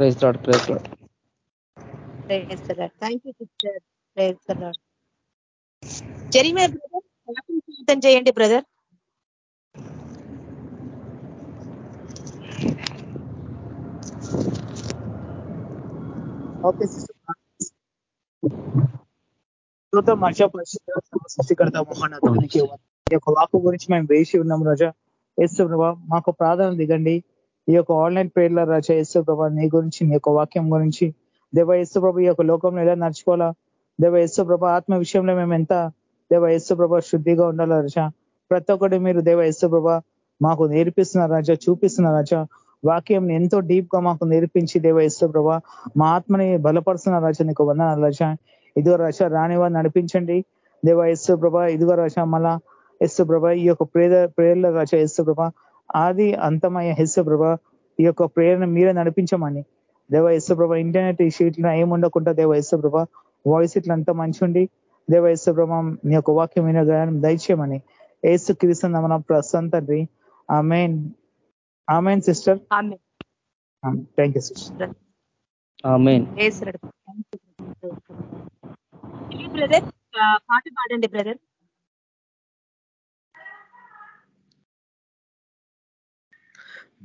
Praise Lord praise Lord thank you sister praise Lord జరిమే brother చేయండి brother okay స్తోత్రం మధ్య సృష్టికర్త మహానాథానికి యొక్క వాకు గురించి మేము వేసి ఉన్నాం రాజా. ప్రభా మాకు ప్రాధాన్యత దిగండి ఈ యొక్క ఆన్లైన్ ప్రేర్ల రచ యేసు ప్రభా నీ గురించి నీ యొక్క వాక్యం గురించి. దేవ యేసు ప్రభ ఈ యొక్క లోకంలో ఎలా నడుచుకోవాలా? దేవ యేసు ప్రభ ఆత్మ విషయంలో మేము ఎంత దేవ యేసు ప్రభ శుద్ధిగా ఉండాలా రచ ప్రతి ఒక్కటి మీరు దేవ యేసు ప్రభ మాకు నేర్పిస్తున్నారు రాజా చూపిస్తున్నారు రాజా. వాక్యం ఎంతో డీప్గా మాకు నేర్పించి దేవ యేసు ప్రభ మా ఆత్మని బలపరుస్తున్న రాజా నీకు వందనాలు రాజా. ఇదిగో రచ రాని నడిపించండి. దేవ యేసు ప్రభ ఇదిగో రచ మళ్ళా యేసు ప్రభ ఈ యొక్క ప్రేద ప్రేర్ల రచ యేసు ప్రభ ఆది అంతమయ్య హెస్సు ప్రభ ఈ యొక్క ప్రేరణ మీరే నడిపించమని. దేవ యస్సు ప్రభ ఇంటర్నెట్ ఈ షీట్లు ఏముండకుండా దేవ యస్సు ప్రభ వాయిస్ ఇట్లా అంతా మంచి దేవ యస్సు ప్రభ నీ యొక్క వాక్యం వినగానం దయచేయమని. ఏసు క్రీస్తు మన ప్రస్తుతం తండ్రి. Amen. Amen sister. Thank you sister. Brother పాట పాడండి బ్రదర్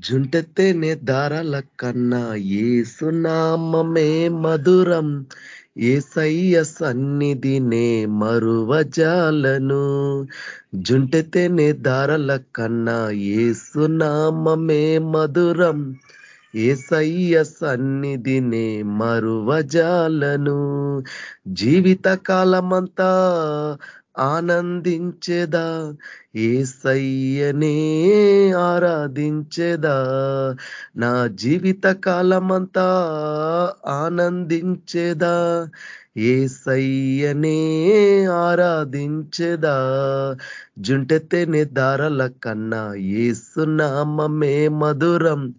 జుంటెత్తేనే దారాల కన్నా ఏసునామే మధురం. ఏసయ్య సన్నిధినే మరువజాలను. జుంటెతేనే దారల కన్నా ఏసునామే మధురం. ఏసయ్య సన్నిధినే మరువజాలను. జీవిత కాలమంతా ఆనందించేదా? ఏసయ్యనే ఆరాధించేదా? నా జీవిత కాలమంతా ఆనందించేదా? ఏసయ్యనే ఆరాధించేదా? జుంటెత్తేనే దారల కన్నా ఏసునామమే మధురం.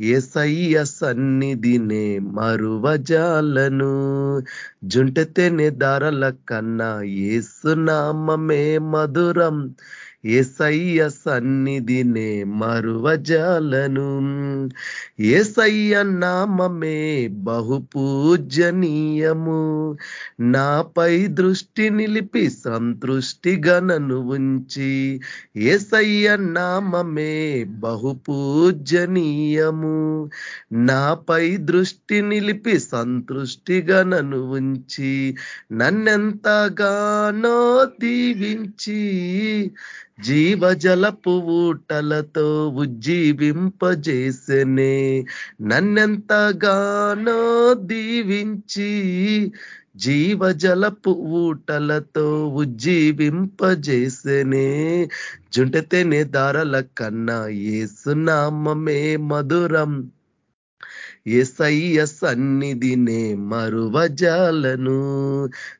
ఏసయ్య సన్నిధినే మరువజాలను. జుంటతేనే దారల కన్నా ఏసునామమే మధురం. ఏసయ్య సన్నిధినే మరువజాలను. ఏసయ్య నామమే బహు పూజనీయము నాపై దృష్టి నిలిపి సంతృష్టి గణను ఉంచి ఏసయ్య నామమే బహుపూజనీయము. నాపై దృష్టి నిలిపి సంతృష్టి గణను ఉంచి నన్నెంతగానో దీవించి జీవజలపు ఊటలతో ఉజ్జీవింపజేసనే. నన్నెంతగానో దీవించి జీవజలపు ఊటలతో ఉజ్జీవింపజేసనే. జుంటతేనే దారల కన్నా ఏసునామమే మధురం. ఎసయ్య సన్నిధినే మరువజాలను.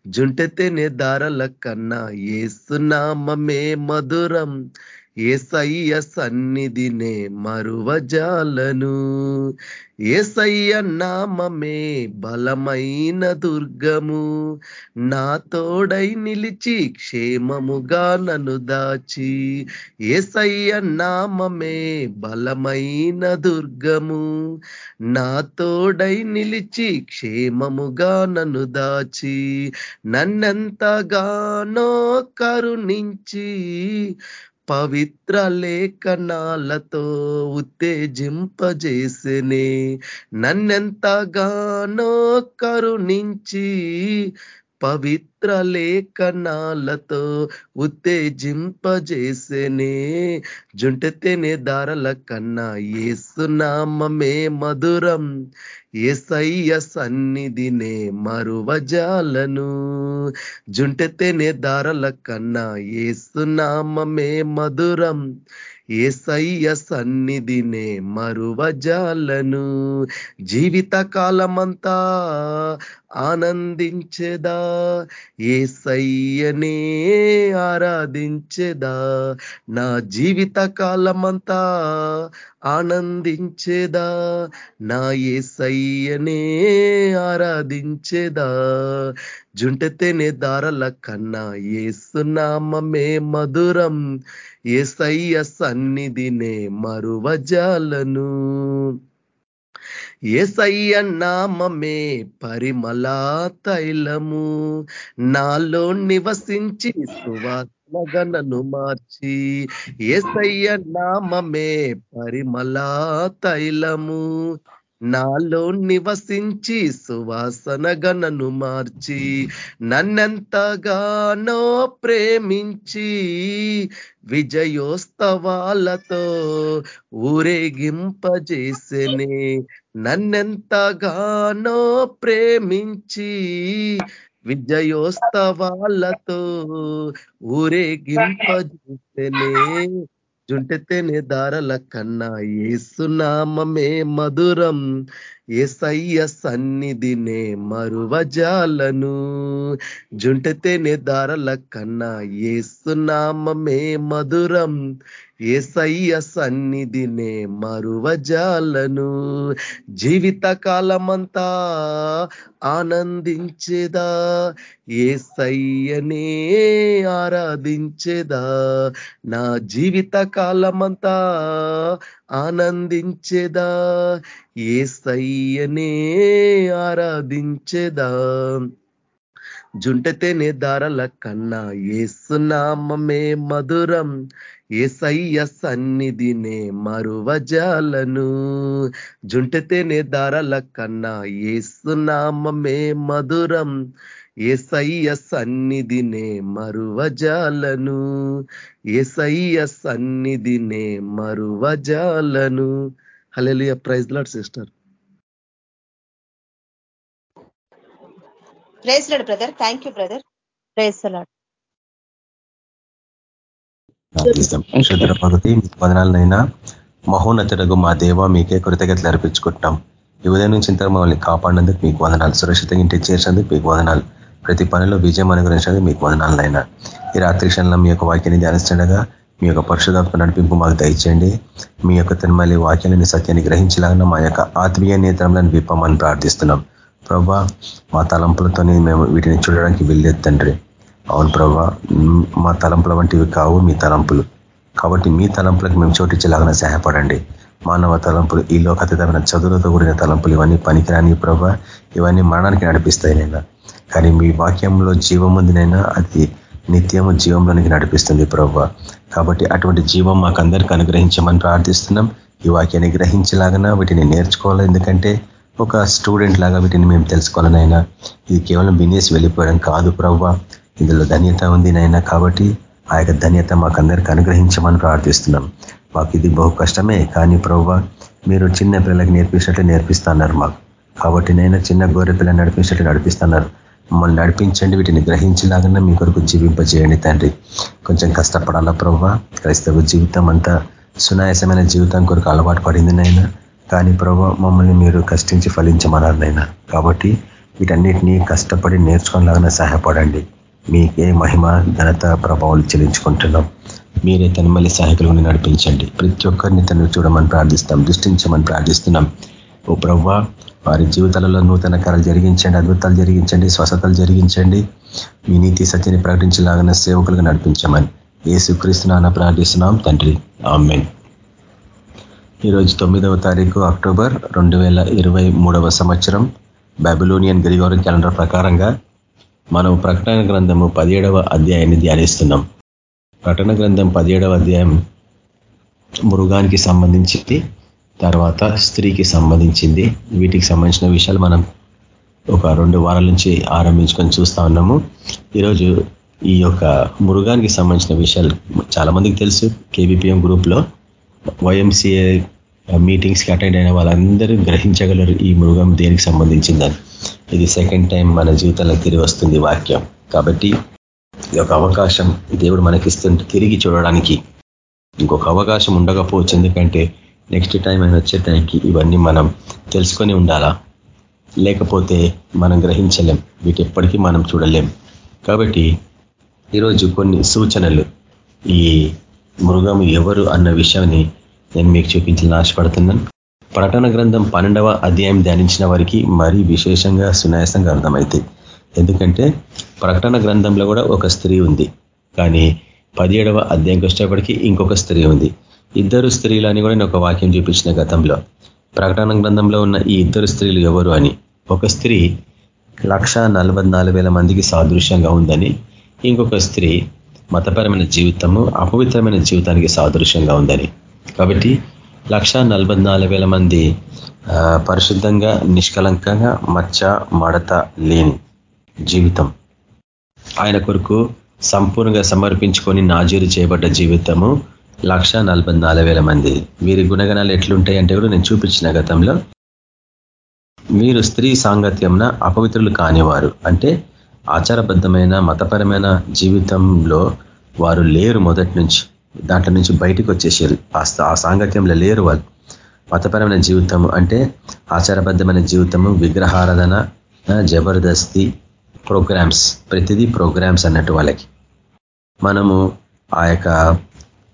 జుంటెతేనే దారల కన్నా ఏసునామమే మధురం. ఏసయ్య సన్నిధినే మరువజాలను. ఏసయ్య నామమే బలమైన దుర్గము. నా తోడై నిలిచి క్షేమముగా నన్ను దాచి. ఏసయ్య నామమే బలమైన దుర్గము. నా తోడై నిలిచి క్షేమముగా నన్ను దాచి. నన్నెంతగానో కరుణించి పవిత్ర లేఖనాలతో ఉత్తేజింపజేసనే. నన్నెంతగానో కరుణించి పవిత్ర లేఖనాలతో ఉత్తేజింపజేసేనే. జుంటతేనే దారల కన్నా ఏసునామే మధురం. ఏసయ్య సన్నిధినే మరువజాలను. జుంటతేనే దారల కన్నా ఏసునామే మధురం. ఏసయ్య సన్నిధినే మరువజాలను జీవిత కాలమంతా ఆనందించేదా? ఏసయ్యనే ఆరాధించేదా? నా జీవిత కాలమంతా ఆనందించేదా? నా ఏసయ్యనే ఆరాధించేదా? జుంటతేనే దారల కన్నా ఏసునామమే మధురం. ఏసయ్య సన్నిధినే మరువజాలను? ఏసయ్య నామమే పరిమలా తైలము? నాలో నివసించి సువాసనగనను మార్చి ఏసయ్య నామమే పరిమళ తైలము? నాలో నివసించి సువాసన గణను మార్చి నన్నెంతగానో ప్రేమించి విజయోత్సవాలతో ఊరేగింపజేసెనే. నన్నెంతగానో ప్రేమించి విజయోత్సవాలతో ఊరేగింపజేసెనే. జుంటెత్తేనే దారల కన్నా ఏసునామమే మధురం. ఏసయ్య సన్నిధినే మరువజాలను. జుంటెతేనే దారల కన్నా ఏసునామమే మధురం. ఏసయ్య సన్నిధినే మరువజాలను జీవిత కాలమంతా ఆనందించేదా? ఏసయ్యనే ఆరాధించేదా? నా జీవిత కాలమంతా ఆనందించేదా? ఏసయ్యనే ఆరాధించేదా? జుంటతేనే దారల కన్నా ఏసునామే మధురం ఏసయ్య సన్నిధినే మరువజాలను జుంటతేనే దారల కన్నా ఏసునామే మధురం ఏసయ్య సన్నిధినే మరువజాలను ఏసయ్య సన్నిధినే మరువజాలను hallelujah praise Lord sister. Praise Lord brother thank you brother praise Lord ప్రార్థిస్తాం పగతి వదనాలనైనా మహోన్నతుడకు మా దేవ మీకే కృతజ్ఞతలు అర్పించుకుంటాం ఈ ఉదయం నుంచి ఇంత మమ్మల్ని కాపాడినందుకు మీకు వదనాలు. సురక్షితంగా ఇంటికి చేసినందుకు మీకు వదనాలు. ప్రతి పనిలో విజయం అనుగ్రహించినందుకు మీకు వదనాలనైనా. ఈ రాత్రి క్షణంలో మీ యొక్క వాక్యాన్ని ధ్యానిస్తుండగా మీ యొక్క పరిశుధాత్మ నడిపింపు మాకు దయచేయండి. మీ యొక్క తిరుమలి వాక్యాలని సత్యాన్ని గ్రహించలాగా మా యొక్క ఆత్మీయ నేత్రంలో విప్పమని ప్రార్థిస్తున్నాం. ప్రభా మా తలంపులతోనే మేము వీటిని చూడడానికి వెళ్ళేది తండ్రి. అవును ప్రభా మా తలంపుల వంటివి కావు మీ తలంపులు. కాబట్టి మీ తలంపులకు మేము చోటించేలాగా సహాయపడండి. మానవ తలంపులు ఈ లోకతీతమైన చదువులతో కూడిన తలంపులు ఇవన్నీ పనికిరాని ప్రభా ఇవన్నీ మరణానికి నడిపిస్తాయి నైనా కానీ మీ వాక్యంలో జీవం ఉందినైనా అది నిత్యము జీవంలోనికి నడిపిస్తుంది ప్రభా. కాబట్టి అటువంటి జీవం మాకందరికీ అనుగ్రహించమని ప్రార్థిస్తున్నాం. ఈ వాక్యాన్ని గ్రహించలాగన వీటిని నేర్చుకోవాలి. ఎందుకంటే ఒక స్టూడెంట్ లాగా వీటిని మేము తెలుసుకోవాలనైనా ఇది కేవలం వినేసి వెళ్ళిపోవడం కాదు ప్రవ్వ. ఇందులో ధన్యత ఉంది నైనా కాబట్టి ఆ యొక్క ధన్యత మాకందరికి అనుగ్రహించమని ప్రార్థిస్తున్నాం. మాకు ఇది బహు కష్టమే కానీ ప్రవ్వ మీరు చిన్న పిల్లలకి నేర్పించినట్టు నేర్పిస్తున్నారు మాకు. కాబట్టి నైనా చిన్న గోరె పిల్లలు నడిపించినట్టు నడిపిస్తున్నారు. మమ్మల్ని నడిపించండి వీటిని గ్రహించలాగా మీ కొరకు జీవింపజేయండి తండ్రి. కొంచెం కష్టపడాలా ప్రవ్వ? క్రైస్తవ జీవితం అంతా సునాయాసమైన జీవితం కొరకు అలవాటు పడింది నైనా కానీ ప్రభావ మమ్మల్ని మీరు కష్టించి ఫలించమన్నారు నైనా కాబట్టి వీటన్నిటినీ కష్టపడి నేర్చుకోలాగానే సహాయపడండి. మీకే మహిమ ఘనత ప్రభావాలు చెల్లించుకుంటున్నాం. మీరే తను మళ్ళీ సహాయకులను నడిపించండి. ప్రతి ఒక్కరిని తను చూడమని ప్రార్థిస్తాం దృష్టించమని ప్రార్థిస్తున్నాం. ఓ ప్రవ్వ వారి జీవితాలలో నూతన కార్యాలు జరిగించండి అద్భుతాలు జరిగించండి స్వస్థతలు జరిగించండి. మీ నీతి సత్యని ప్రకటించలాగిన సేవకులుగా నడిపించమని ఏసుక్రీస్తునాన ప్రార్థిస్తున్నాం తండ్రి. ఆమెన్. ఈరోజు తొమ్మిదవ తారీఖు అక్టోబర్ రెండు వేల ఇరవై మూడవ సంవత్సరం. బాబిలోనియన్ గ్రిగోరియన్ క్యాలెండర్ ప్రకారంగా మనం ప్రకటన గ్రంథము పదిహేడవ అధ్యాయాన్ని ధ్యానిస్తున్నాం. ప్రకటన గ్రంథం పదిహేడవ అధ్యాయం మృగానికి సంబంధించింది తర్వాత స్త్రీకి సంబంధించింది. వీటికి సంబంధించిన విషయాలు మనం ఒక రెండు వారాల నుంచి ఆరంభించుకొని చూస్తా ఉన్నాము. ఈరోజు ఈ యొక్క మృగానికి సంబంధించిన విషయాలు చాలా మందికి తెలుసు. కేబిపిఎం గ్రూప్లో వైఎంసీఏ మీటింగ్స్కి అటెండ్ అయిన వాళ్ళందరూ గ్రహించగలరు ఈ మృగం దేనికి సంబంధించిందని. ఇది సెకండ్ టైం మన జీవితంలో తిరిగి వస్తుంది వాక్యం. కాబట్టి ఇది ఒక అవకాశం. దేవుడు మనకిస్తుంటే తిరిగి చూడడానికి ఇంకొక అవకాశం ఉండకపోవచ్చు. ఎందుకంటే నెక్స్ట్ టైం అయినా వచ్చే టైంకి ఇవన్నీ మనం తెలుసుకొని ఉండాలా? లేకపోతే మనం గ్రహించలేం. వీటి ఎప్పటికీ మనం చూడలేం. కాబట్టి ఈరోజు కొన్ని సూచనలు. ఈ మృగం ఎవరు అన్న విషయాన్ని నేను మీకు చూపించాలని ఆశపడుతున్నాను. ప్రకటన గ్రంథం పన్నెండవ అధ్యాయం ధ్యానించిన వారికి మరీ విశేషంగా సునాయాసంగా అర్థమైతే ఎందుకంటే ప్రకటన గ్రంథంలో కూడా ఒక స్త్రీ ఉంది. కానీ పదిహేడవ అధ్యాయంకి వచ్చేప్పటికీ ఇంకొక స్త్రీ ఉంది. ఇద్దరు స్త్రీలు అని కూడా నేను ఒక వాక్యం చూపించిన గతంలో. ప్రకటన గ్రంథంలో ఉన్న ఈ ఇద్దరు స్త్రీలు ఎవరు అని. ఒక స్త్రీ లక్ష మందికి సాదృశ్యంగా ఉందని ఇంకొక స్త్రీ మతపరమైన జీవితము అపవిత్రమైన జీవితానికి సాదృశ్యంగా ఉందని. కాబట్టి లక్ష మంది పరిశుద్ధంగా నిష్కలంకంగా మచ్చ మడత లేని జీవితం. ఆయన కొరకు సంపూర్ణంగా సమర్పించుకొని నాజీరు చేయబడ్డ జీవితము లక్ష మంది. వీరి గుణగణాలు ఎట్లుంటాయి అంటే కూడా నేను చూపించిన గతంలో మీరు స్త్రీ సాంగత్యంన అపవిత్రులు కానివారు. అంటే ఆచారబద్ధమైన మతపరమైన జీవితంలో వారు లేరు మొదటి నుంచి. దాంట్లో నుంచి బయటకు వచ్చేసారు ఆ సాంగత్యంలో లేరు వాళ్ళు. మతపరమైన జీవితం అంటే ఆచారబద్ధమైన జీవితము విగ్రహారాధన జబర్దస్తి ప్రోగ్రామ్స్ ప్రతిదీ ప్రోగ్రామ్స్ అన్నట్టు వాళ్ళకి. మనము ఆ యొక్క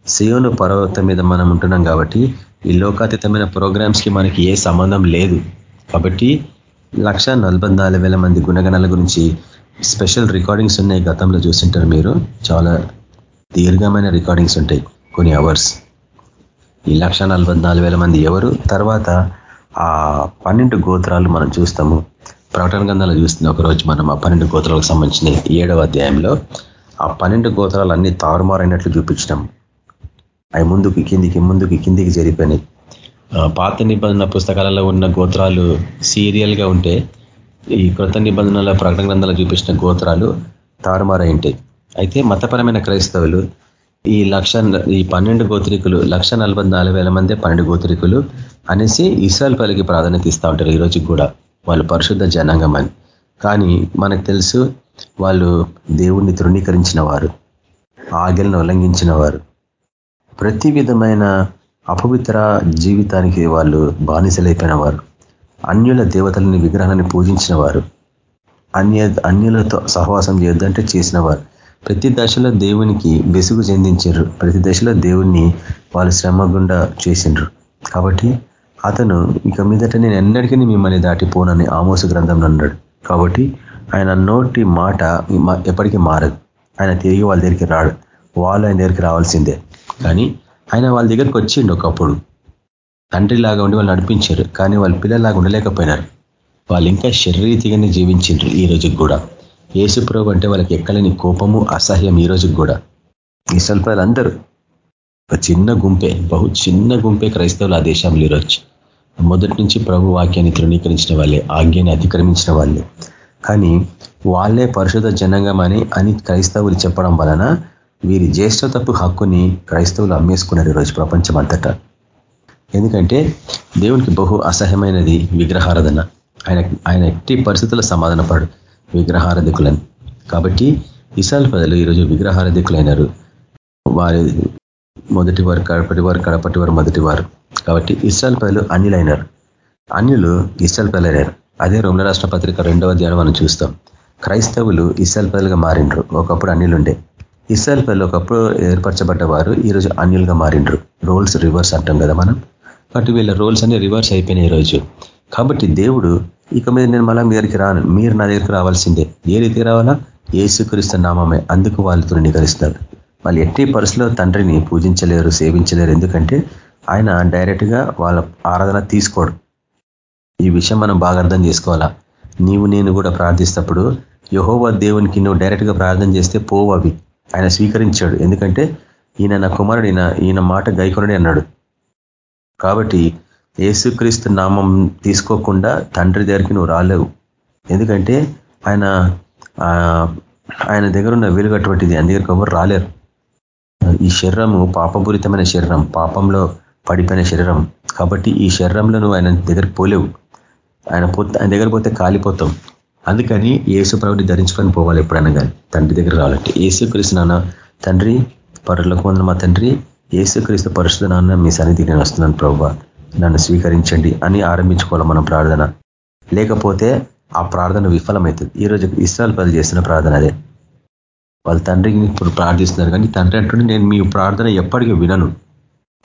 సియోను పర్వతం మీద మనం ఉంటున్నాం కాబట్టి ఈ లోకాతీతమైన ప్రోగ్రామ్స్కి మనకి ఏ సంబంధం లేదు. కాబట్టి లక్ష మంది గుణగణాల గురించి స్పెషల్ రికార్డింగ్స్ ఉన్నాయి గతంలో చూసింటారు మీరు. చాలా దీర్ఘమైన రికార్డింగ్స్ ఉంటాయి కొన్ని అవర్స్. ఈ లక్ష మంది ఎవరు? తర్వాత ఆ పన్నెండు గోత్రాలు మనం చూస్తాము. ప్రకటన గంధాలు చూస్తుంది. ఒకరోజు మనం ఆ పన్నెండు గోత్రాలకు సంబంధించిన ఏడవ అధ్యాయంలో ఆ పన్నెండు గోత్రాలు అన్ని తారుమారైనట్లు చూపించినాం అవి ముందుకు కిందికి ముందుకి కిందికి జరిపోయినాయి పాత నిబంధన పుస్తకాలలో ఉన్న గోత్రాలు సీరియల్గా ఉంటే ఈ కృత నిబంధనల ప్రకటన గ్రంథాలు చూపించిన గోత్రాలు తారుమారై ఉంటాయి. అయితే మతపరమైన క్రైస్తవులు ఈ లక్ష ఈ పన్నెండు గోత్రికులు లక్ష మంది పన్నెండు గోత్రికులు అనేసి ఇస్రాయల్ పల్లికి ప్రాధాన్యత ఇస్తూ ఉంటారు ఈరోజు కూడా. వాళ్ళు పరిశుద్ధ జనాంగం అని. కానీ మనకు తెలుసు వాళ్ళు దేవుణ్ణి తృణీకరించిన వారు ఆజ్ఞలను ఉల్లంఘించిన వారు. ప్రతి విధమైన అపవిత్ర జీవితానికి వాళ్ళు బానిసలైపోయిన వారు. అన్యుల దేవతలని విగ్రహాన్ని పూజించిన వారు. అన్య అన్యులతో సహవాసం చేయొద్దంటే చేసిన వారు. ప్రతి దశలో దేవునికి బెసుగు చెందించారు. ప్రతి దశలో దేవుణ్ణి వాళ్ళు శ్రమ గుండా చేసిండ్రు. కాబట్టి అతను ఇక మీదట నేను ఎన్నటికీ మిమ్మల్ని దాటిపోనని ఆమోస గ్రంథంలో అన్నాడు. కాబట్టి ఆయన నోటి మాట ఎప్పటికీ మారదు. ఆయన తిరిగి వాళ్ళ దగ్గరికి రాడు. వాళ్ళు ఆయన దగ్గరికి రావాల్సిందే. కానీ ఆయన వాళ్ళ దగ్గరికి వచ్చిండు ఒకప్పుడు. తండ్రిలాగా ఉండి వాళ్ళు నడిపించారు. కానీ వాళ్ళు పిల్లలాగా ఉండలేకపోయినారు. వాళ్ళు ఇంకా శరీరీతిగానే జీవించిండ్రు ఈ రోజుకి కూడా. ఏసుప్రభు అంటే వాళ్ళకి ఎక్కలేని కోపము అసహ్యం ఈ రోజుకి కూడా. ఈ అందరూ ఒక చిన్న గుంపే బహు చిన్న గుంపే క్రైస్తవులు ఆ దేశంలో ఈరోజు. మొదటి నుంచి ప్రభు వాక్యాన్ని తృణీకరించిన వాళ్ళే ఆజ్ఞాన్ని అతిక్రమించిన వాళ్ళే. కానీ వాళ్ళే పరిశుధ జనంగం అని అని క్రైస్తవులు చెప్పడం వలన వీరి జ్యేష్ఠతపు హక్కుని క్రైస్తవులు అమ్మేసుకున్నారు ఈరోజు ప్రపంచం అంతటా. ఎందుకంటే దేవునికి బహు అసహ్యమైనది విగ్రహారాధన. ఆయన ఆయన ఎట్టి పరిస్థితుల్లో సమాధానపడు విగ్రహారధికులని. కాబట్టి ఇసాల్ ప్రజలు ఈరోజు విగ్రహారధికులైనారు. వారి మొదటి వారు కడపటి వారు కడపటి వారు మొదటి వారు. కాబట్టి ఇస్రాయల్ ప్రజలు అన్యులైనారు. అన్యులు ఇస్రాయల్ ప్రజలైనారు. అదే రోమల రాష్ట్ర పత్రిక రెండవ ధ్యానం మనం చూస్తాం. క్రైస్తవులు ఇస్రాయల్ ప్రజలుగా మారిండ్రు. ఒకప్పుడు అన్యులుండే. ఇస్రాయల్ ప్రజలు ఒకప్పుడు ఏర్పరచబడ్డ వారు ఈరోజు అన్యులుగా మారిండ్రు. రోల్స్ రివర్స్ అంటాం కదా మనం. కాబట్టి వీళ్ళ రోల్స్ అన్ని రివర్స్ అయిపోయినాయి ఈరోజు కాబట్టి దేవుడు ఇక మీద నేను మళ్ళా మీ దగ్గరికి రాను. మీరు నా దగ్గరికి రావాల్సిందే. ఏ రీతికి రావాలా? ఏసుక్రీస్తు నామమే. అందుకు వాళ్ళు తృణీకరిస్తారు వాళ్ళు ఎట్టి పరిస్థితిలో తండ్రిని పూజించలేరు సేవించలేరు. ఎందుకంటే ఆయన డైరెక్ట్గా వాళ్ళ ఆరాధన తీసుకోడు. ఈ విషయం మనం బాగా అర్థం చేసుకోవాలా? నీవు నేను కూడా ప్రార్థిస్తప్పుడు యహోవ దేవునికి నువ్వు డైరెక్ట్గా ప్రార్థన చేస్తే పోవవి. అవి ఆయన స్వీకరించాడు. ఎందుకంటే ఈయన నా కుమారుడు ఈయన ఈయన మాట గైకొనడే అన్నాడు. కాబట్టి ఏసుక్రీస్తు నామం తీసుకోకుండా తండ్రి దగ్గరికి నువ్వు రాలేవు. ఎందుకంటే ఆయన ఆయన దగ్గర ఉన్న వెలుగటువంటిది ఆయన దగ్గరికి ఎవరు రాలేరు. ఈ శరీరము పాపపూరితమైన శరీరం పాపంలో పడిపోయిన శరీరం. కాబట్టి ఈ శరీరంలో నువ్వు ఆయన దగ్గరికి పోలేవు. ఆయన ఆయన దగ్గర పోతే కాలిపోతాం అందుకని ఏసు ప్రభుని ధరించుకొని పోవాలి ఎప్పుడైనా కానీ తండ్రి దగ్గర రావాలంటే. ఏసుక్రీస్తు నాన్న తండ్రి పరులకు వందన మా తండ్రి ఏసుక్రీస్తు పరిశుద్ధ నాన్న మీ సన్నిధికి నేను వస్తున్నాను ప్రభు నన్ను స్వీకరించండి అని ఆరంభించుకోవాలి మనం ప్రార్థన. లేకపోతే ఆ ప్రార్థన విఫలమవుతుంది. ఈరోజు ఇస్రాయల్ ప్రజలు చేసిన ప్రార్థన అదే. వాళ్ళ తండ్రికి ఇప్పుడు ప్రార్థిస్తున్నారు కానీ తండ్రి అంటుండే నేను మీ ప్రార్థన ఎప్పటికీ వినను.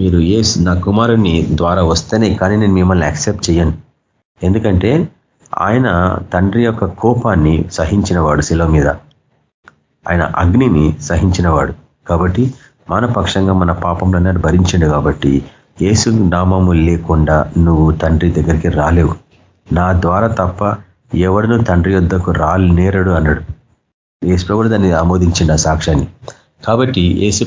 మీరు ఏ నా కుమారుని ద్వారా వస్తేనే కానీ నేను మిమ్మల్ని యాక్సెప్ట్ చేయను ఎందుకంటే ఆయన తండ్రి యొక్క కోపాన్ని సహించినవాడు శిల మీద. ఆయన అగ్నిని సహించినవాడు. కాబట్టి మన పక్షంగా మన పాపంలో భరించిండు కాబట్టి యేసు నామము లేకుండా నువ్వు తండ్రి దగ్గరికి రాలేవు. నా ద్వారా తప్ప ఎవడును తండ్రి యొద్దకు రాలేరడు నేరడు అన్నాడు. ఏసు కూడా దాన్ని ఆమోదించిండు ఆ సాక్ష్యాన్ని. కాబట్టి ఏసు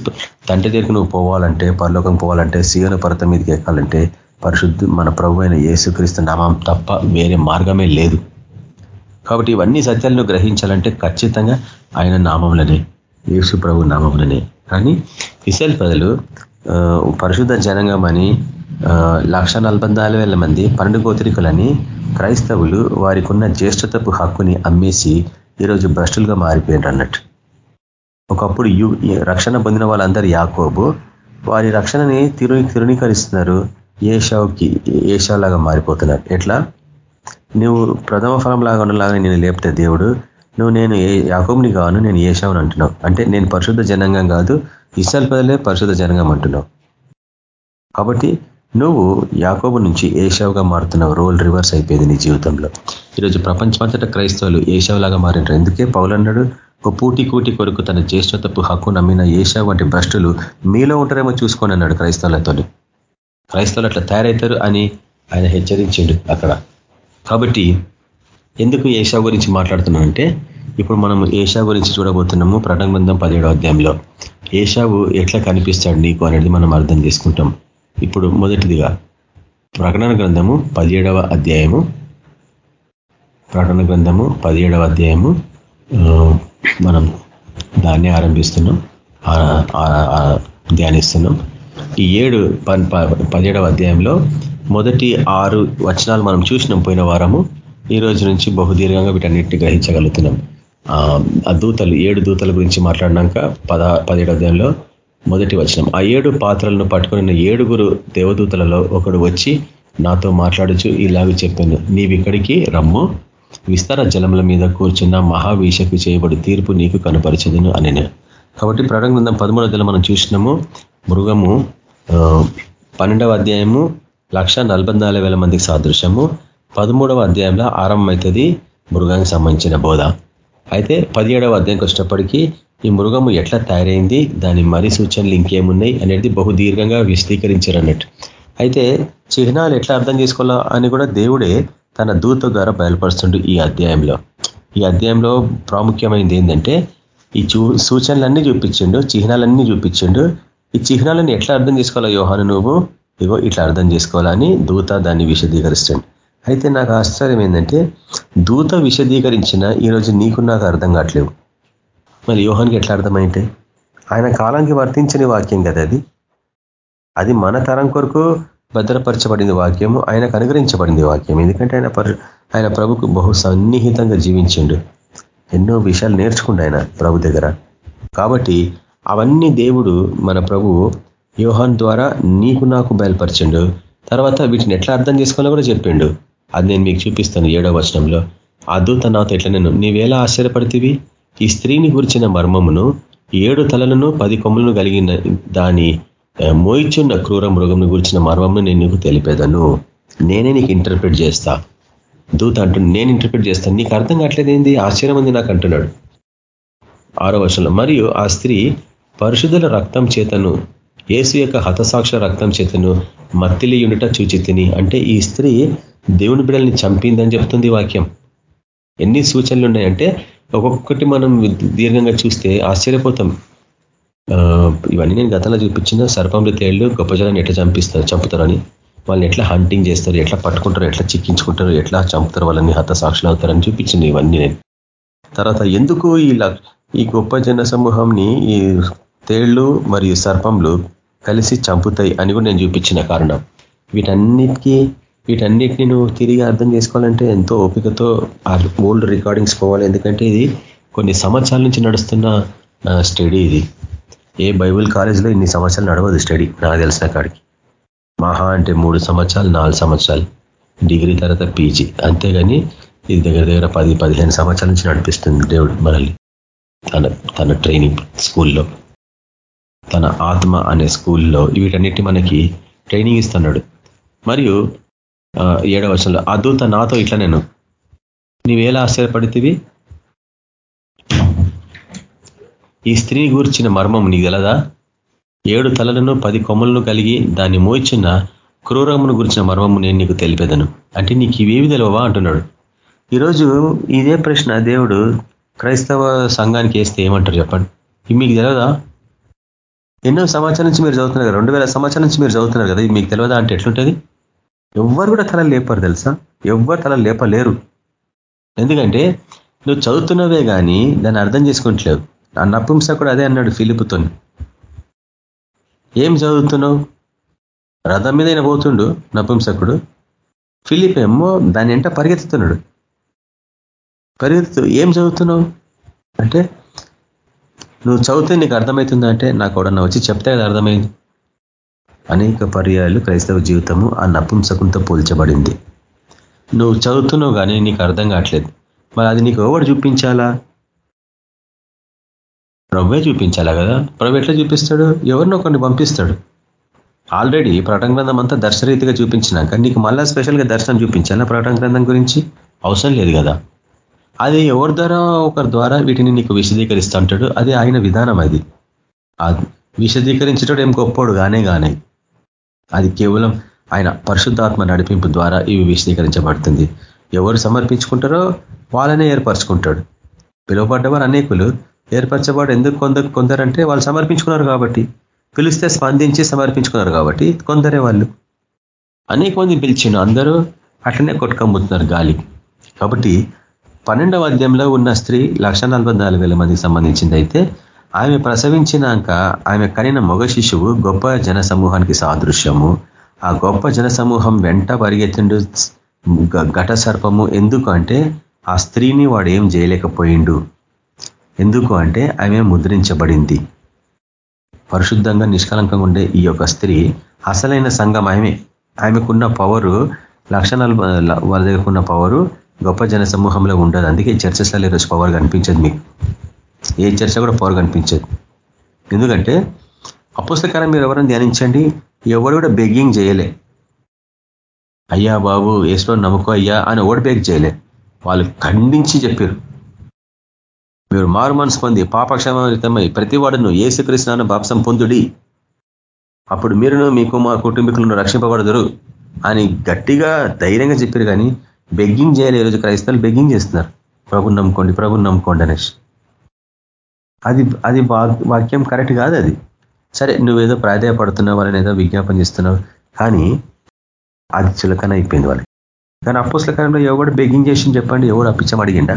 తండ్రి దగ్గరికి నువ్వు పోవాలంటే పరలోకం పోవాలంటే సీవన పర్వతం మీదకి ఎక్కాలంటే పరిశుద్ధి మన ప్రభు అయిన యేసుక్రీస్తు నామం తప్ప వేరే మార్గమే లేదు. కాబట్టి ఇవన్నీ సత్యాలను గ్రహించాలంటే ఖచ్చితంగా ఆయన నామంలోనే యేసు ప్రభు నామంలోనే కానీ ఇసల్ ప్రజలు పరిశుద్ధ జనంగం అని లక్ష మంది పన్నెండు గోత్రికులని క్రైస్తవులు వారికి ఉన్న జ్యేష్ఠతపు హక్కుని అమ్మేసి ఈరోజు భ్రష్టులుగా మారిపోయినారు అన్నట్టు. ఒకప్పుడు యు రక్షణ పొందిన వాళ్ళందరూ యాకోబు. వారి రక్షణని తిరు తిరుణీకరిస్తున్నారు. ఏషావుకి ఏషావులాగా మారిపోతున్నారు. ఎట్లా? నువ్వు ప్రథమ ఫలం లాగా ఉన్నలాగా నేను లేపితే దేవుడు నువ్వు నేను ఏ యాకోబుని కాను నేను ఏషావుని అంటున్నావు. అంటే నేను పరిశుద్ధ జనంగం కాదు ఇసల్ పదలే పరిశుద్ధ జనంగం అంటున్నావు. కాబట్టి నువ్వు యాకోబు నుంచి ఏషావుగా మారుతున్నావు. రోల్ రివర్స్ అయిపోయింది నీ జీవితంలో. ఈరోజు ప్రపంచమంతటా క్రైస్తవులు ఏషావులాగా మారినారు. ఎందుకే? పౌలన్నాడు ఒక పూటి కూటి కొరకు తన జ్యేష్ఠతపు హక్కు నమ్మిన ఏషావు వంటి భ్రష్టులు మీలో ఉంటారేమో చూసుకోని అన్నాడు క్రైస్తవులతో క్రైస్తవులు అట్లా తయారవుతారు అని ఆయన హెచ్చరించిండు అక్కడ. కాబట్టి ఎందుకు ఏషా గురించి మాట్లాడుతున్నానంటే ఇప్పుడు మనం ఏషా గురించి చూడబోతున్నాము ప్రకటన గ్రంథం పదిహేడో అధ్యాయంలో. ఏషావు ఎట్లా కనిపిస్తాడు నీకు అనేది మనం అర్థం చేసుకుంటాం. ఇప్పుడు మొదటిదిగా ప్రకటన గ్రంథము పదిహేడవ అధ్యాయము. ప్రకటన గ్రంథము పదిహేడవ అధ్యాయము మనం దాన్ని ఆరంభిస్తున్నాం ధ్యానిస్తున్నాం. ఈ ఏడు పదిహేడవ అధ్యాయంలో మొదటి ఆరు వచనాలు మనం చూసినాం పోయిన వారము. ఈ రోజు నుంచి బహుదీర్ఘంగా వీటన్నిటిని గ్రహించగలుగుతున్నాం. ఆ దూతలు ఏడు దూతల గురించి మాట్లాడినాక పద పదిహేడు మొదటి వచనం. ఆ ఏడు పాత్రలను పట్టుకున్న ఏడుగురు దేవదూతలలో ఒకడు వచ్చి నాతో మాట్లాడుచు ఇలాగ చెప్పాను. నీవిక్కడికి రమ్ము. విస్తార జలముల మీద కూర్చున్న మహావీషకు చేయబడి తీర్పు నీకు కనపరిచదును అని కాబట్టి ప్రకటన పదమూడు మనం చూసినాము మృగము పన్నెండవ అధ్యాయము లక్ష మందికి సాదృశ్యము పదమూడవ అధ్యాయంలో ఆరంభమవుతుంది మృగానికి సంబంధించిన బోధ. అయితే పదిహేడవ అధ్యాయంకి వచ్చినప్పటికీ ఈ మృగము ఎట్లా తయారైంది దాని మరి సూచనలు ఇంకేమున్నాయి అనేది బహు దీర్ఘంగా విశదీకరించారు అన్నట్టు అయితే చిహ్నాలు ఎట్లా అర్థం చేసుకోవాలా అని కూడా దేవుడే తన దూత ద్వారా బయలుపరుస్తుండు ఈ అధ్యాయంలో. ఈ అధ్యాయంలో ప్రాముఖ్యమైనది ఏంటంటే ఈ చూ సూచనలన్నీ చూపించిండు చిహ్నాలన్నీ చూపించిండు. ఈ చిహ్నాలను ఎట్లా అర్థం చేసుకోవాలా యోహాను నువ్వు? ఇగో ఇట్లా అర్థం చేసుకోవాలని దూత దాన్ని విశదీకరిస్తుంది అయితే నాకు ఆశ్చర్యం ఏంటంటే దూత విశదీకరించిన ఈరోజు నీకు నాకు అర్థం కావట్లేవు. మరి యోహానికి ఎట్లా అర్థమైంటే ఆయన కాలానికి వర్తించని వాక్యం కదా అది? అది మన తరం కొరకు భద్రపరచబడింది వాక్యము ఆయనకు అనుగ్రహించబడింది వాక్యం. ఎందుకంటే ఆయన ఆయన ప్రభుకు బహు సన్నిహితంగా జీవించిండు. ఎన్నో విషయాలు నేర్చుకుండు ఆయన ప్రభు దగ్గర. కాబట్టి అవన్నీ దేవుడు మన ప్రభు యోహాన్ ద్వారా నీకు నాకు బయలుపరిచిండు. తర్వాత వీటిని ఎట్లా అర్థం చేసుకోవాలో కూడా చెప్పిండు. అది నేను మీకు చూపిస్తాను ఏడో వచనంలో. దూత నాతో ఎట్లా నేను నీవేలా ఆశ్చర్యపడితివి? ఈ స్త్రీని గురించిన మర్మమును ఏడు తలలను పది కొమ్ములను కలిగిన దాని మోయిచున్న క్రూర మృగంను గురించిన మర్మమును నేను నీకు తెలిపేదను. నేనే నీకు ఇంటర్ప్రిట్ చేస్తా. దూత అంటు నేను ఇంటర్ప్రిట్ చేస్తాను. నీకు అర్థం కావట్లేదు ఏంది? ఆశ్చర్యం ఉంది నాకు అంటున్నాడు. ఆరో వర్షంలో మరియు ఆ స్త్రీ పరిశుద్ధుల రక్తం చేతను ఏసు యొక్క హతసాక్ష రక్తం చేతను మత్తిలి యుండట చూచి తిని అంటే ఈ స్త్రీ దేవుని బిడల్ని చంపిందని చెప్తుంది వాక్యం. ఎన్ని సూచనలు ఉన్నాయంటే ఒక్కొక్కటి మనం దీర్ఘంగా చూస్తే ఆశ్చర్యపోతాం. ఇవన్నీ నేను గతంలో చూపించిన సర్పంలో తేళ్ళు గొప్ప జనాన్ని ఎట్లా చంపిస్తారు చంపుతారని. వాళ్ళని ఎట్లా హంటింగ్ చేస్తారు ఎట్లా పట్టుకుంటారు ఎట్లా చిక్కించుకుంటారు ఎట్లా చంపుతారు వాళ్ళని హతసాక్షులు అవుతారని చూపించింది ఇవన్నీ నేను. తర్వాత ఎందుకు ఈ ఈ గొప్ప జన సమూహంని ఈ తేళ్ళు మరియు సర్పంలు కలిసి చంపుతాయి అని కూడా నేను చూపించిన కారణం. వీటన్నిటికీ వీటన్నిటిని నువ్వు తిరిగి అర్థం చేసుకోవాలంటే ఎంతో ఓపికతో ఆ ఓల్డ్ రికార్డింగ్స్ పోవాలి. ఎందుకంటే ఇది కొన్ని సంవత్సరాల నుంచి నడుస్తున్న స్టడీ ఇది. ఏ బైబుల్ కాలేజ్లో ఇన్ని సంవత్సరాలు నడవదు స్టడీ నాకు తెలిసిన కాడికి. మహా అంటే మూడు సంవత్సరాలు నాలుగు సంవత్సరాలు. డిగ్రీ తర్వాత పీజీ. అంతేగాని ఇది దగ్గర దగ్గర పది పదిహేను సంవత్సరాల నుంచి నడిపిస్తుంది దేవుడు మనల్ని. తన తన ట్రైనింగ్ స్కూల్లో. తన ఆత్మ అనే స్కూల్లో వీటన్నిటి మనకి ట్రైనింగ్ ఇస్తున్నాడు. మరియు ఏడవ వర్షంలో అద్భుత నాతో ఇట్లా నేను నీవేలా ఆశ్చర్యపడితివి? ఈ స్త్రీ గూర్చిన మర్మం నీకు తెలదా? ఏడు తలలను పది కొమ్మలను కలిగి దాన్ని మోయిచున్న క్రూరమును గురించిన మర్మము నేను నీకు తెలిపేదను. అంటే నీకు ఇవేవి తెలియవా అంటున్నాడు. ఈరోజు ఇదే ప్రశ్న దేవుడు క్రైస్తవ సంఘానికి వేస్తే ఏమంటారు చెప్పండి? మీకు తెలియదా ఎన్నో సంవత్సరాల నుంచి మీరు చదువుతున్నారు రెండు వేల సంవత్సరాల నుంచి మీరు చదువుతున్నారు కదా? మీకు తెలియదా అంటే ఎట్లుంటుంది? ఎవ్వరు కూడా తల లేపారు తెలుసా? ఎవ్వరు తల లేపలేరు. ఎందుకంటే నువ్వు చదువుతున్నవే కానీ దాన్ని అర్థం చేసుకుంటలేవు. నపుంస కూడా అదే అన్నాడు ఫిలిపుతో. ఏం చదువుతున్నావు? రథం మీద పోతుండు నపుంసకుడు. ఫిలిప్ ఏమో దాని ఎంట పరిగెత్తుతున్నాడు. పరిగెత్తు ఏం చదువుతున్నావు? అంటే నువ్వు చదివితే నీకు అర్థమవుతుందంటే నాకు ఎవడన్నా వచ్చి చెప్తే అది అర్థమైంది. అనేక పర్యాయాలు క్రైస్తవ జీవితము ఆ నపుంసకంతో పోల్చబడింది. నువ్వు చదువుతున్నావు కానీ నీకు అర్థం కావట్లేదు. మరి అది నీకు ఎవడు చూపించాలా? ప్రవ్వే చూపించాలా కదా? ప్రభు ఎట్లా చూపిస్తాడు? ఎవరినో కొన్ని పంపిస్తాడు. ఆల్రెడీ ప్రకటన గ్రంథం అంతా దర్శనరీతిగా చూపించినాక నీకు మళ్ళా స్పెషల్గా దర్శనం చూపించాలా ప్రకటన గ్రంథం గురించి? అవసరం లేదు కదా. అది ఎవరి ద్వారా? ఒకరి ద్వారా వీటిని నీకు విశదీకరిస్తూ ఉంటాడు అది ఆయన విధానం అది. విశదీకరించడం ఏం గొప్పోడు కానే కానీ అది కేవలం ఆయన పరిశుద్ధాత్మ నడిపింపు ద్వారా ఇవి విశదీకరించబడుతుంది. ఎవరు సమర్పించుకుంటారో వాళ్ళనే ఏర్పరచుకుంటాడు. పిలువబడ్డవారు అనేకులు. ఏర్పరచబడు ఎందుకు కొందరు కొందరంటే వాళ్ళు సమర్పించుకున్నారు కాబట్టి. పిలిస్తే స్పందించి సమర్పించుకున్నారు కాబట్టి కొందరే వాళ్ళు. అనేక మంది పిలిచిన అందరూ అట్లనే కొట్టుకమ్ముతున్నారు గాలి. కాబట్టి పన్నెండవ అధ్యాయంలో ఉన్న స్త్రీ లక్ష మందికి సంబంధించింది అయితే ఆమె ప్రసవించినాక ఆమె కనిన మగ శిశువు గొప్ప జన సమూహానికి సాదృశ్యము. ఆ గొప్ప జన సమూహం వెంట పరిగెత్తిండు. ఘట సర్పము ఎందుకు అంటే ఆ స్త్రీని వాడు ఏం చేయలేకపోయిండు. ఎందుకు అంటే ఆమె ముద్రించబడింది. పరిశుద్ధంగా నిష్కలంకంగా ఉండే ఈ యొక్క స్త్రీ అసలైన సంఘం ఆమె ఆమెకున్న పవరు లక్ష వాళ్ళ దగ్గరకున్న పవరు గొప్ప జన సమూహంలో ఉండదు. అందుకే చర్చస్లలో ఈరోజు పవర్ కనిపించదు మీకు. ఏ చర్చ కూడా పవర్ కనిపించదు. ఎందుకంటే అపుస్తకారం మీరు ఎవరైనా ధ్యానించండి ఎవరు కూడా బెగ్గింగ్ చేయలే. అయ్యా బాబు ఏసులో నమ్ముకో అయ్యా అని ఓడి బెగ్ చేయలే. వాళ్ళు ఖండించి చెప్పారు. మీరు మారు మనసు పొంది పాపక్షమరితమై ప్రతి వాడును ఏసుకృష్ణ బాప్సం పొందుడి. అప్పుడు మీరును మీకు మా కుటుంబీకులను రక్షింపబడదురు అని గట్టిగా ధైర్యంగా చెప్పారు కానీ బెగ్గింగ్ చేయాలి ఈరోజు క్రైస్తవులు బెగ్గింగ్ చేస్తున్నారు. ప్రభు నమ్ముకోండి ప్రభు నమ్ముకోండి అనేసి. అది అది వాక్యం కరెక్ట్ కాదు అది. సరే నువ్వేదో ప్రాధాయపడుతున్నావు వాళ్ళని ఏదో విజ్ఞాపన చేస్తున్నావు కానీ అది చులకన అయిపోయింది వాళ్ళకి. కానీ అప్పుస్ల కాలంలో ఎవడు బెగ్గింగ్ చేసి చెప్పండి ఎవడు అప్పించం అడిగిండా?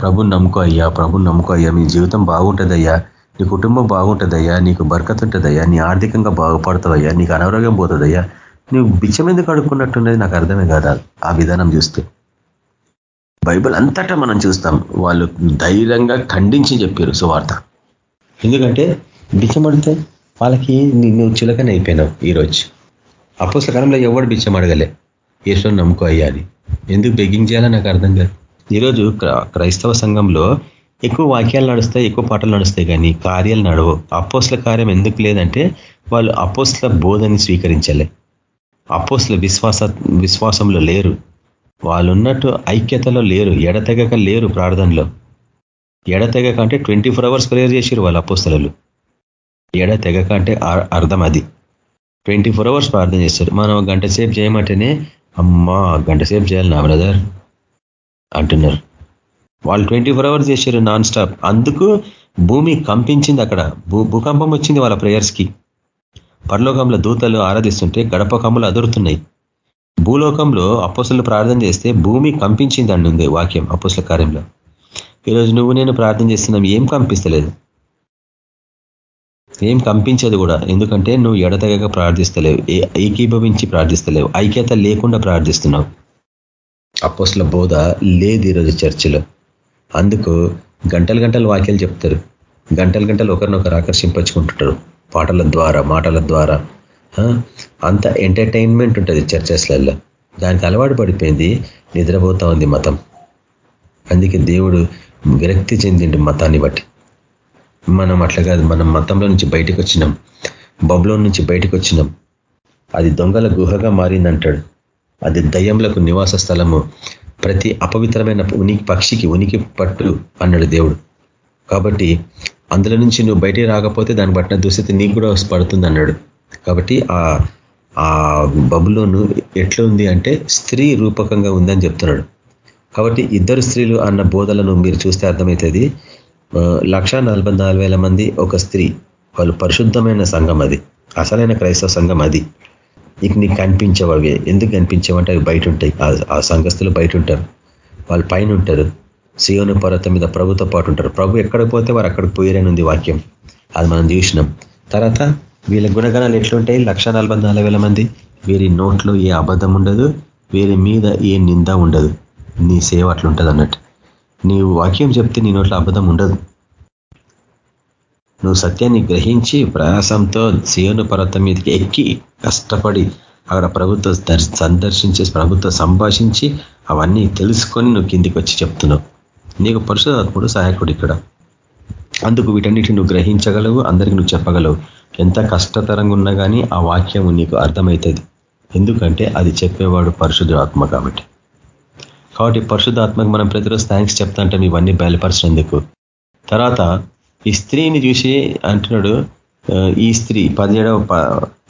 ప్రభుని నమ్ముకో అయ్యా ప్రభుని నమ్ముకో అయ్యా మీ జీవితం బాగుంటుందయ్యా నీ కుటుంబం బాగుంటుందయ్యా నీకు బరకత్ ఉంటుందయ్యా నీ ఆర్థికంగా బాగుపడుతుందయ్యా నీకు అనారోగ్యం పోతుందయ్యా నువ్వు బిచ్చం ఎందుకు అడుక్కున్నట్టున్నది నాకు అర్థమే కాదు. ఆ విధానం చూస్తే. బైబిల్ అంతటా మనం చూస్తాం. వాళ్ళు ధైర్యంగా ఖండించి చెప్పారు సువార్త. ఎందుకంటే బిచ్చం అడిగితే వాళ్ళకి నువ్వు చులకన అయిపోయినావు ఈరోజు. అపోసకాలంలో ఎవడు బిచ్చం అడగలే ఏసో నమ్ముకో అయ్యా అని. ఎందుకు బెగ్గింగ్ చేయాలో నాకు అర్థం కాదు. ఈరోజు క్రైస్తవ సంఘంలో ఎక్కువ వాక్యాలు నడుస్తాయి ఎక్కువ పాటలు నడుస్తాయి కానీ కార్యాలు నడవు అపోస్ల కార్యం ఎందుకు లేదంటే వాళ్ళు అపోస్ల బోధని స్వీకరించలే. అపోస్ల విశ్వాస విశ్వాసంలో లేరు. వాళ్ళున్నట్టు ఐక్యతలో లేరు. ఎడతెగక లేరు ప్రార్థనలో. ఎడతెగక అంటే ట్వంటీ ఫోర్ అవర్స్ ప్రేయర్ చేసిరు వాళ్ళ అపోస్తలలు ఎడతెగక అంటే అర్థం అది. ట్వంటీ ఫోర్ అవర్స్ ప్రార్థన చేస్తారు. మనం గంట సేపు చేయమంటేనే అమ్మా గంట సేపు చేయాలి నా బ్రదర్ అంటున్నారు. వాళ్ళు ట్వంటీ ఫోర్ అవర్స్ చేశారు నాన్ స్టాప్. అందుకు భూమి కంపించింది అక్కడ. భూకంపం వచ్చింది వాళ్ళ ప్రేయర్స్కి. పరలోకంలో దూతలు ఆరాధిస్తుంటే గడప కమ్ములు అదురుతున్నాయి. భూలోకంలో అపోసలు ప్రార్థన చేస్తే భూమి కంపించింది ఉంది వాక్యం అపోసల కార్యంలో. ఈరోజు నువ్వు నేను ప్రార్థన చేస్తున్నాం ఏం కంపిస్తలేదు? ఏం కంపించదు కూడా. ఎందుకంటే నువ్వు ఎడతెగక ప్రార్థిస్తలేవు ఏకీభవించి ప్రార్థిస్తలేవు ఐక్యత లేకుండా ప్రార్థిస్తున్నావు. అపోస్ల బోధ లేదు ఈరోజు చర్చిలో. అందుకు గంటలు గంటలు వాక్యాలు చెప్తారు. గంటలు గంటలు ఒకరినొకరు ఆకర్షింపచ్చుకుంటుంటారు. పాటల ద్వారా మాటల ద్వారా అంత ఎంటర్టైన్మెంట్ ఉంటుంది చర్చస్లలో దానికి అలవాటు పడిపోయింది నిద్రపోతా ఉంది మతం. అందుకే దేవుడు విరక్తి చెందిండు మతాన్ని బట్టి. మనం అట్లా కాదు మనం మతంలో నుంచి బయటకు వచ్చినాం బబులో నుంచి బయటకు వచ్చినాం అది దొంగల గుహగా మారిందంటాడు. అది దయ్యంలకు నివాస స్థలము. ప్రతి అపవిత్రమైన ఉనికి పక్షికి ఉనికి పట్టు అన్నాడు దేవుడు. కాబట్టి అందులో నుంచి నువ్వు బయటే రాకపోతే దాన్ని బట్టిన దుస్థితి నీకు కూడా పడుతుంది అన్నాడు. కాబట్టి ఆ ఆ బబులోను ఎట్లా ఉంది అంటే స్త్రీ రూపకంగా ఉందని చెప్తున్నాడు. కాబట్టి ఇద్దరు స్త్రీలు అన్న బోధలను మీరు చూస్తే అర్థమవుతుంది. లక్ష మంది ఒక స్త్రీ. వాళ్ళు పరిశుద్ధమైన సంఘం అది. అసలైన క్రైస్తవ సంఘం అది. ఇక నీకు కనిపించవు అవి ఎందుకు కనిపించవంటే అవి బయట ఉంటాయి. ఆ సంఘస్థులు బయట ఉంటారు. వాళ్ళు పైన ఉంటారు. సియోను పర్వతం మీద ప్రభుతో పాటు ఉంటారు. ప్రభు ఎక్కడికి పోతే వారు అక్కడికి పోయారని ఉంది వాక్యం. అది మనం చూసినాం. తర్వాత వీళ్ళ గుణగణాలు ఎట్లుంటాయి? లక్ష మంది. వీరి నోట్లో ఏ అబద్ధం ఉండదు. వీరి మీద ఏ నింద ఉండదు. నీ సేవ అట్లుంటుంది అన్నట్టు. నీవు వాక్యం చెప్తే నీ నోట్లో అబద్ధం ఉండదు. నువ్వు సత్యాన్ని గ్రహించి ప్రయాసంతో సియోను పర్వతం మీదకి ఎక్కి కష్టపడి అక్కడ ప్రభుత్వ సందర్శించి ప్రభుత్వ సంభాషించి అవన్నీ తెలుసుకొని నువ్వు కిందికి వచ్చి చెప్తున్నావు. నీకు పరిశుధాత్ముడు సహాయకుడు ఇక్కడ. అందుకు వీటన్నిటిని నువ్వు గ్రహించగలవు అందరికి నువ్వు చెప్పగలవు. ఎంత కష్టతరంగా ఉన్నా కానీ ఆ వాక్యం నీకు అర్థమవుతుంది. ఎందుకంటే అది చెప్పేవాడు పరిశుద్ధాత్మ కాబట్టి. కాబట్టి పరిశుద్ధాత్మకు మనం ప్రతిరోజు థ్యాంక్స్ చెప్తా అంటే ఇవన్నీ బయలుపరిచినందుకు. తర్వాత ఈ స్త్రీని చూసి అంటున్నాడు ఈ స్త్రీ పదిహేడవ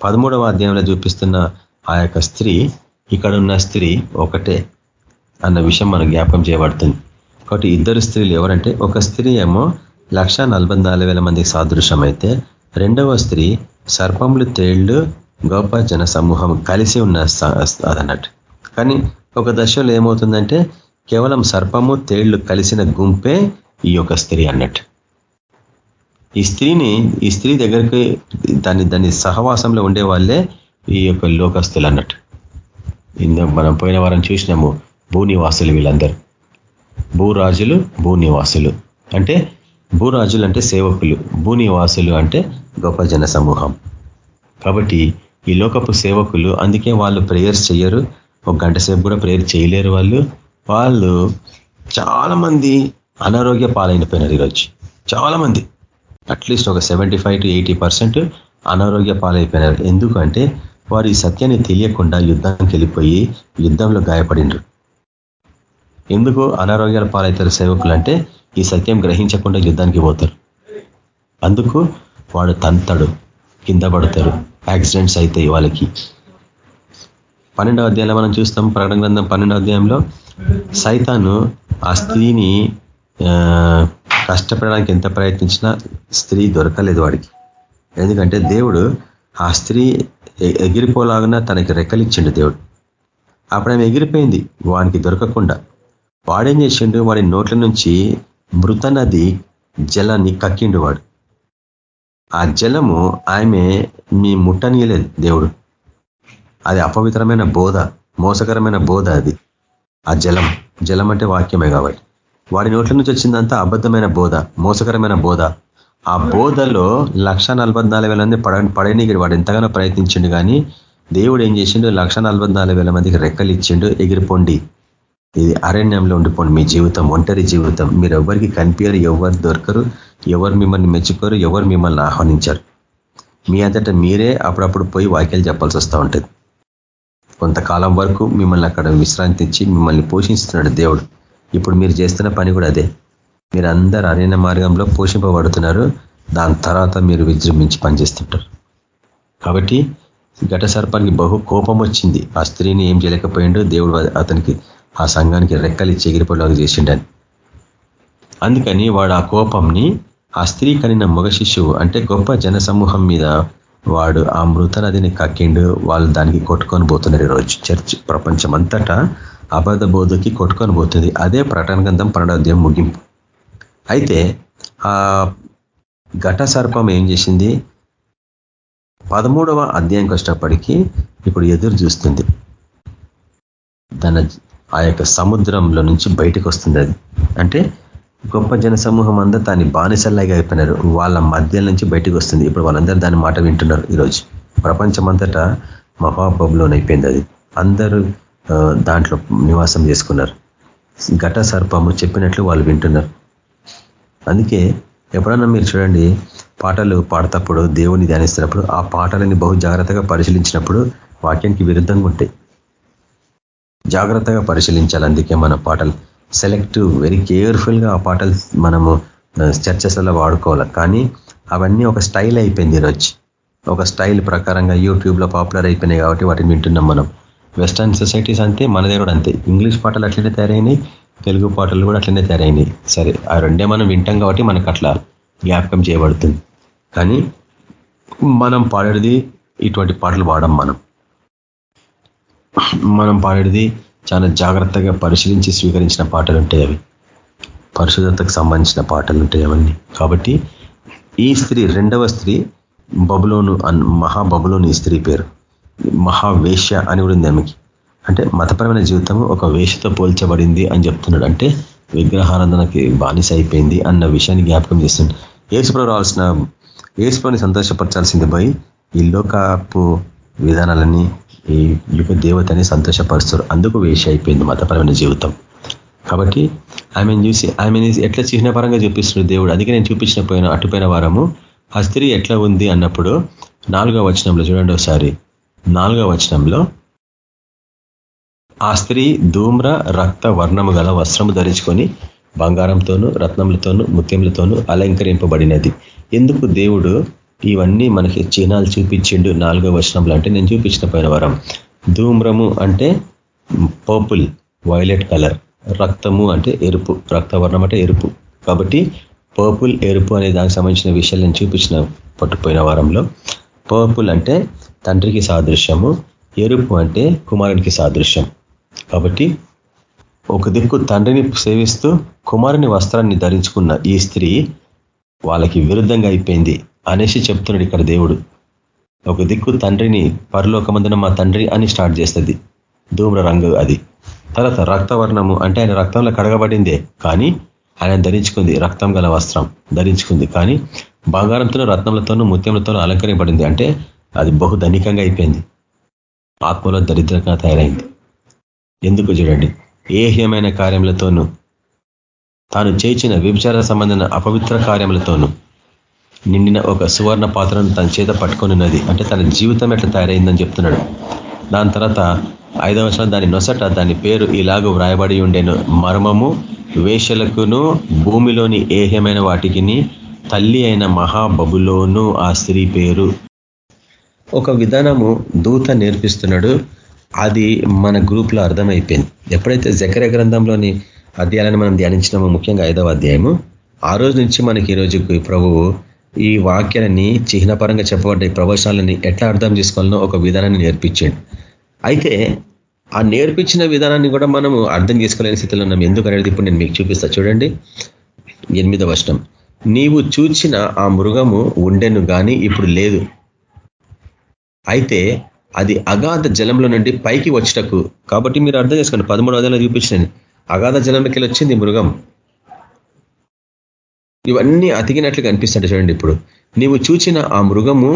పదమూడవ అధ్యాయంలో చూపిస్తున్న ఆ యొక్క స్త్రీ ఇక్కడ ఉన్న స్త్రీ ఒకటే అన్న విషయం మనం జ్ఞాపకం చేయబడుతుంది. కాబట్టి ఇద్దరు స్త్రీలు ఎవరంటే ఒక స్త్రీ ఏమో లక్ష మందికి సాదృశ్యమైతే రెండవ స్త్రీ సర్పములు తేళ్ళు గొప్ప జన సమూహం కలిసి ఉన్న అదన్నట్టు. కానీ ఒక దశలో ఏమవుతుందంటే కేవలం సర్పము తేళ్ళు కలిసిన గుంపే ఈ యొక్క స్త్రీ అన్నట్టు. ఈ స్త్రీని ఈ స్త్రీ దగ్గరికి దాన్ని దాని సహవాసంలో ఉండే వాళ్ళే ఈ యొక్క లోకస్తులు అన్నట్టు. మనం పోయిన వారం చూసినాము భూనివాసులు వీళ్ళందరూ. భూరాజులు భూనివాసులు. అంటే భూరాజులు అంటే సేవకులు భూనివాసులు అంటే గొప్ప జన సమూహం కాబట్టి ఈ లోకపు సేవకులు అందుకే వాళ్ళు ప్రేయర్స్ చేయరు ఒక గంట సేపు కూడా ప్రేయర్ చేయలేరు వాళ్ళు. వాళ్ళు చాలామంది అనారోగ్య పాలైనపోయినారు ఈరోజు. చాలామంది. అట్లీస్ట్ ఒక seventy five to eighty percent అనారోగ్య పాలైపోయినారు. ఎందుకంటే వారు ఈ సత్యాన్ని తెలియకుండా యుద్ధానికి వెళ్ళిపోయి యుద్ధంలో గాయపడినరు. ఎందుకు అనారోగ్యాల పాలవుతారు సేవకులు అంటే ఈ సత్యం గ్రహించకుండా యుద్ధానికి పోతారు. అందుకు వాడు తంతడు కింద పడతారు. యాక్సిడెంట్స్ అవుతాయి వాళ్ళకి. పన్నెండవ అధ్యాయంలో మనం చూస్తాం ప్రకటన గ్రంథం పన్నెండవ అధ్యాయంలో సైతాను ఆ స్త్రీని కష్టపడడానికి ఎంత ప్రయత్నించినా స్త్రీ దొరకలేదు వాడికి. ఎందుకంటే దేవుడు ఆ స్త్రీ ఎగిరిపోలాగున తనకి రెక్కలిచ్చిండు దేవుడు. అప్పుడు ఆమె ఎగిరిపోయింది వానికి దొరకకుండా. వాడేం చేసిండు? వాడి నోట్ల నుంచి మృత నది జలాన్ని కక్కిండు వాడు. ఆ జలము ఆమె మీ ముట్టనీయలేదు దేవుడు. అది అపవిత్రమైన బోధ మోసకరమైన బోధ అది. ఆ జలం జలం అంటే వాక్యమే కాబట్టి. వాడి నోట్ల నుంచి వచ్చిందంతా అబద్ధమైన బోధ మోసకరమైన బోధ. ఆ బోధలో లక్ష మంది పడ పడనీకి వాడు. ఎంతగానో ప్రయత్నించిండు కానీ దేవుడు ఏం చేసిండు? లక్ష మందికి రెక్కలు ఇచ్చిండు ఎగిరిపోండి. ఇది అరణ్యంలో ఉండిపోండి మీ జీవితం ఒంటరి జీవితం. మీరు ఎవరికి కనిపించరు ఎవరు దొరకరు ఎవరు మిమ్మల్ని మెచ్చుకోరు ఎవరు మిమ్మల్ని ఆహ్వానించరు. మీ అంతటా మీరే అప్పుడప్పుడు పోయి వాక్యాలు చెప్పాల్సి వస్తూ ఉంటుంది. కొంతకాలం వరకు మిమ్మల్ని అక్కడ విశ్రాంతి ఇచ్చి మిమ్మల్ని పోషిస్తున్నాడు దేవుడు. ఇప్పుడు మీరు చేస్తున్న పని కూడా అదే. మీరు అందరు అరణ్య మార్గంలో పోషింపబడుతున్నారు. దాని తర్వాత మీరు విజృంభించి పనిచేస్తుంటారు. కాబట్టి ఘట సర్పానికి బహు కోపం వచ్చింది. ఆ స్త్రీని ఏం చేయలేకపోయిండో దేవుడు అతనికి ఆ సంఘానికి రెక్కలిచ్చి చెగిరిపోలాగా చేసిండని. అందుకని వాడు ఆ కోపంని ఆ స్త్రీ కనిన మగ శిశువు అంటే గొప్ప జన సమూహం మీద వాడు ఆ మృత నదిని కక్కిండు వాళ్ళు దానికి కొట్టుకొని పోతున్నారు ఈరోజు. చర్చ్ ప్రపంచం అంతటా అబద్ధ బోధకి కొట్టుకొని పోతుంది. అదే ప్రటన గంధం పన్నెండోధ్యాయం ముగింపు. అయితే ఆ ఘట సర్పం ఏం చేసింది? పదమూడవ అధ్యాయంకి వచ్చినప్పటికీ ఇప్పుడు ఎదురు చూస్తుంది. తన ఆ యొక్క సముద్రంలో నుంచి బయటకు వస్తుంది అది. అంటే గొప్ప జన సమూహం అంతా దాన్ని బానిసల్లాగా అయిపోయినారు. వాళ్ళ మధ్య నుంచి బయటకు వస్తుంది. ఇప్పుడు వాళ్ళందరూ దాని మాట వింటున్నారు ఈరోజు. ప్రపంచమంతటా మహాబబులోనైపోయింది అది. అందరూ దాంట్లో నివాసం చేసుకున్నారు. ఘట సర్పము చెప్పినట్లు వాళ్ళు వింటున్నారు. అందుకే ఎప్పుడన్నా మీరు చూడండి పాటలు పాడతప్పుడు దేవుని ధ్యానిస్తున్నప్పుడు ఆ పాటలని బహు జాగ్రత్తగా పరిశీలించినప్పుడు వాక్యానికి విరుద్ధంగా ఉంటాయి. జాగ్రత్తగా పరిశీలించాలి అందుకే మన పాటలు సెలెక్ట్ వెరీ కేర్ఫుల్గా ఆ పాటలు మనము చర్చస్లలో వాడుకోవాలి. కానీ అవన్నీ ఒక స్టైల్ అయిపోయింది ఈరోజు. ఒక స్టైల్ ప్రకారంగా యూట్యూబ్లో పాపులర్ అయిపోయినాయి కాబట్టి వాటిని వింటున్నాం మనం. వెస్టర్న్ సొసైటీస్ అంతే మన దగ్గర అంతే. ఇంగ్లీష్ పాటలు అట్లనే తయారైనాయి తెలుగు పాటలు కూడా అట్లనే తయారైనాయి. సరే ఆ రెండే మనం వింటాం కాబట్టి మనకు అట్లా జ్ఞాపకం చేయబడుతుంది. కానీ మనం పాడేది ఇటువంటి పాటలు పాడం మనం. మనం పాడేది చాలా జాగ్రత్తగా పరిశీలించి స్వీకరించిన పాటలు ఉంటాయి అవి. పరిశుద్ధతకు సంబంధించిన పాటలు ఉంటాయి అవన్నీ. కాబట్టి ఈ స్త్రీ రెండవ స్త్రీ బబులోను మహాబబులోని స్త్రీ పేరు. మహావేశ్య అని కూడా ఉంది ఆమెకి. అంటే మతపరమైన జీవితం ఒక వేషతో పోల్చబడింది అని చెప్తున్నాడు. అంటే విగ్రహానందనకి బానిస అయిపోయింది అన్న విషయాన్ని జ్ఞాపకం చేస్తుంది ఏసుప్రభు రావాల్సిన ఏసుప్రభుని సంతోషపరచాల్సింది పోయి ఈ లోకపు విధానాలని ఈ యుగ దేవతని సంతోషపరుస్తారు. అందుకు వేష అయిపోయింది మతపరమైన జీవితం. కాబట్టి ఆమెను చూసి ఆమెని ఎట్లా చిహ్నపరంగా చూపిస్తున్నాడు దేవుడు? అందుకే నేను చూపించిన పోయిన అటుపోయిన వారము ఆ స్త్రీ ఎట్లా ఉంది? అన్నప్పుడు నాలుగో వచనంలో చూడండి ఒకసారి. నాలుగో వచనంలో ఆ స్త్రీ ధూమ్ర రక్త వర్ణము గల వస్త్రము ధరించుకొని బంగారంతోనూ రత్నములతోనూ ముత్యములతోనూ అలంకరింపబడినది. ఎందుకు దేవుడు ఇవన్నీ మనకి చిహ్నాలు చూపించిండు నాలుగో వచనంలో అంటే నేను చూపించిన పోయిన వరం. ధూమ్రము అంటే పర్పుల్ వైలెట్ కలర్. రక్తము అంటే ఎరుపు. రక్తవర్ణం అంటే ఎరుపు. కాబట్టి పర్పుల్ ఎరుపు అనే దానికి సంబంధించిన విషయాలు నేను చూపించిన పట్టుపోయిన వారంలో. పర్పుల్ అంటే తండ్రికి సాదృశ్యము. ఎరుపు అంటే కుమారునికి సాదృశ్యం. కాబట్టి ఒక దిక్కు తండ్రిని సేవిస్తూ కుమారుని వస్త్రాన్ని ధరించుకున్న ఈ స్త్రీ వాళ్ళకి విరుద్ధంగా అయిపోయింది. అనేసి చెప్తున్నాడు ఇక్కడ దేవుడు. ఒక దిక్కు తండ్రిని పరలోకమందున మా తండ్రి అని స్టార్ట్ చేస్తుంది. ధూమ్ర రంగు అది. తర్వాత రక్తవర్ణము అంటే ఆయన రక్తంలో కడగబడిందే కానీ ఆయన ధరించుకుంది రక్తం గల వస్త్రం ధరించుకుంది. కానీ బంగారంతోనూ రత్నములతోనూ ముత్యములతోనూ అలంకరింపబడింది. అంటే అది బహు ధనికంగా అయిపోయింది. ఆత్మలో దరిద్రంగా తయారైంది. ఎందుకు చూడండి? ఏహ్యమైన కార్యములతోనూ తాను చేయించిన విభచార సంబంధమైన అపవిత్ర కార్యములతోనూ నిండిన ఒక సువర్ణ పాత్రను తన చేత పట్టుకొని ఉన్నది. అంటే తన జీవితం ఎట్లా తయారైందని చెప్తున్నాడు. దాని తర్వాత ఐదవ దాని నొసట దాని పేరు ఇలాగ వ్రాయబడి ఉండేను. మర్మము వేషలకును భూమిలోని ఏహ్యమైన వాటికి తల్లి అయిన మహాబబులోను ఆ స్త్రీ పేరు. ఒక విధానము దూత నేర్పిస్తున్నాడు. అది మన గ్రూప్లో అర్థమైపోయింది. ఎప్పుడైతే జకర గ్రంథంలోని అధ్యాయాలను మనం ధ్యానించినామో ముఖ్యంగా ఐదవ అధ్యాయము ఆ రోజు నుంచి మనకి ఈ ప్రభువు ఈ వాక్యాలని చిహ్నపరంగా చెప్పబడ్డ ఈ ప్రవచనాలని ఎట్లా అర్థం చేసుకోవాలనో ఒక విధానాన్ని నేర్పించాడు. అయితే ఆ నేర్పించిన విధానాన్ని కూడా మనము అర్థం చేసుకోలేని స్థితిలో ఉన్నాం. ఎందుకు అనేది ఇప్పుడు నేను మీకు చూపిస్తా. చూడండి. ఎనిమిదవ వర్షం నీవు చూచిన ఆ మృగము ఉండెను కానీ ఇప్పుడు లేదు. అయితే అది అగాధ జలంలో నుండి పైకి వచ్చటకు కాబట్టి మీరు అర్థం చేసుకోండి. పదమూడు వందల చూపించాను అగాధ జలంలోకి వచ్చింది మృగం. ఇవన్నీ అతికినట్లు కనిపిస్తుంట చూడండి ఇప్పుడు. నీవు చూచిన ఆ మృగము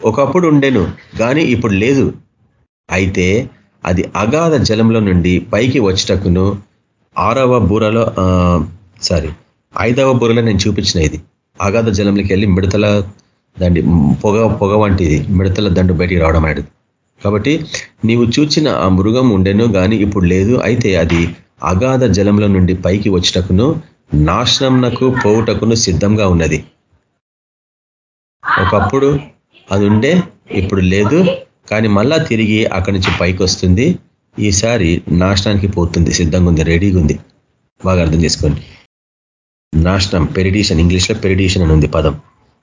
ఒకప్పుడు ఉండెను కానీ ఇప్పుడు లేదు. అయితే అది అగాధ జలంలో నుండి పైకి వచ్చటకును ఆరవ బూరలో సారీ ఐదవ బూరలో నేను చూపించిన ఇది. అగాధ జలంలోకి వెళ్ళి మిడతల దండి పొగ పొగ వంటిది మిడతల దండు బయటికి రావడం అనేది. కాబట్టి నీవు చూచిన ఆ మృగం ఉండెను కానీ ఇప్పుడు లేదు. అయితే అది అగాధ జలంలో నుండి పైకి వచ్చటకును నాశనంనకు పోవుటకును సిద్ధంగా ఉన్నది. ఒకప్పుడు అది ఉండే ఇప్పుడు లేదు. కానీ మళ్ళా తిరిగి అక్కడి నుంచి పైకి వస్తుంది ఈసారి నాశనానికి పోతుంది. సిద్ధంగా ఉంది రెడీగా ఉంది. బాగా అర్థం చేసుకోండి. నాశనం పెరిడిషన్ ఇంగ్లీష్లో పెరిడిషన్ అని ఉంది పదం.